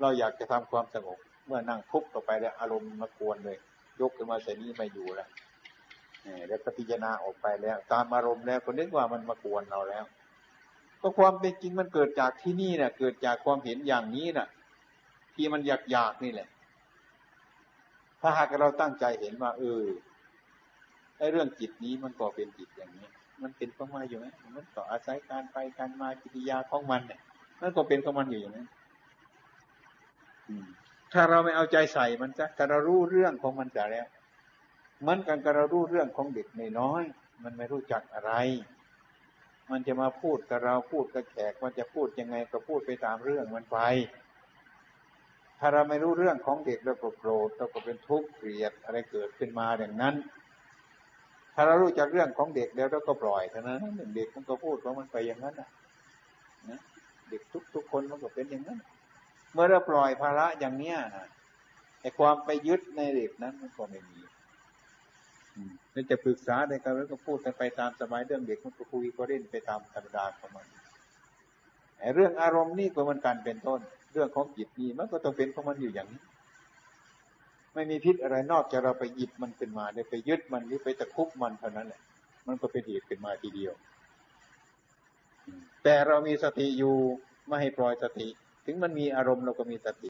เราอยากจะทำความสงบ เมื่อนั่งทุบต่อไปแล้วอารมณ์มากวนเลย ยกขึ้นมาใส่นี้ไม่อยู่แล้วแล้วก็พิจารณาออกไปแล้ว ตามอารมณ์แล้วก็นึกว่ามันมากวนเราแล้ว ก็ความเป็นจริงมันเกิดจากที่นี่นะ่ะ เกิดจากความเห็นอย่างนี้นะ่ะ ที่มันอยากอยากนี่แหละ ถ้าหากเราตั้งใจเห็นว่าเออไอ้เรื่องจิตนี้มันก็เป็นจิตอย่างนี้ มันเป็นของมันอยู่ไหมมันก็อาศัยการไปการมากิริยาของมันเนี่ยมันก็เป็นของมันอยู่อย่างนี้ ถ้าเราไม่เอาใจใส่มันจะถ้าเรารู้เรื่องของมันจะแล้วมันกันกับเรารู้เรื่องของเด็กน้อย มันไม่รู้จักอะไร มันจะมาพูดกับเราพูดกับแขก มันจะพูดยังไงก็พูดไปตามเรื่องมันไป ถ้าเราไม่รู้เรื่องของเด็กเราก็โกรธเราก็เป็นทุกข์เกลียดอะไรเกิดขึ้นมาอย่างนั้น ถ้าเรารู้จักเรื่องของเด็กแล้วเราก็ปล่อยเท่านั้นเด็กมันก็พูดของมันไปอย่างนั้นนะนะเด็กทุกทุกคนมันก็เป็นอย่างนั้น เมื่อเราปล่อยภาระอย่างเนี้ยนะไอ้ความไปยึดในเด็กนั้นมันก็ไม่มีเราจะปรึกษาในการแล้วก็พูดกันไปตามสบายเรื่องเด็กมันก็คุยก็เล่นไปตามธรรมดาของมันไอ้เรื่องอารมณ์นี่ก็มันการเป็นต้น เรื่องของจิตนี่มันก็ต้องเป็นของมันอยู่อย่างนี้ ไม่มีพิษอะไรนอกจากเราไปหยิบมันขึ้นมาเนี่ยไปยึดมันหรือไปตะคุบมันเท่านั้นแหละมันก็เป็นเหตุขึ้นมาทีเดียว แต่เรามีสติอยู่ไม่ให้ปล่อยสติ ถึงมันมีอารมณ์เราก็มีสติ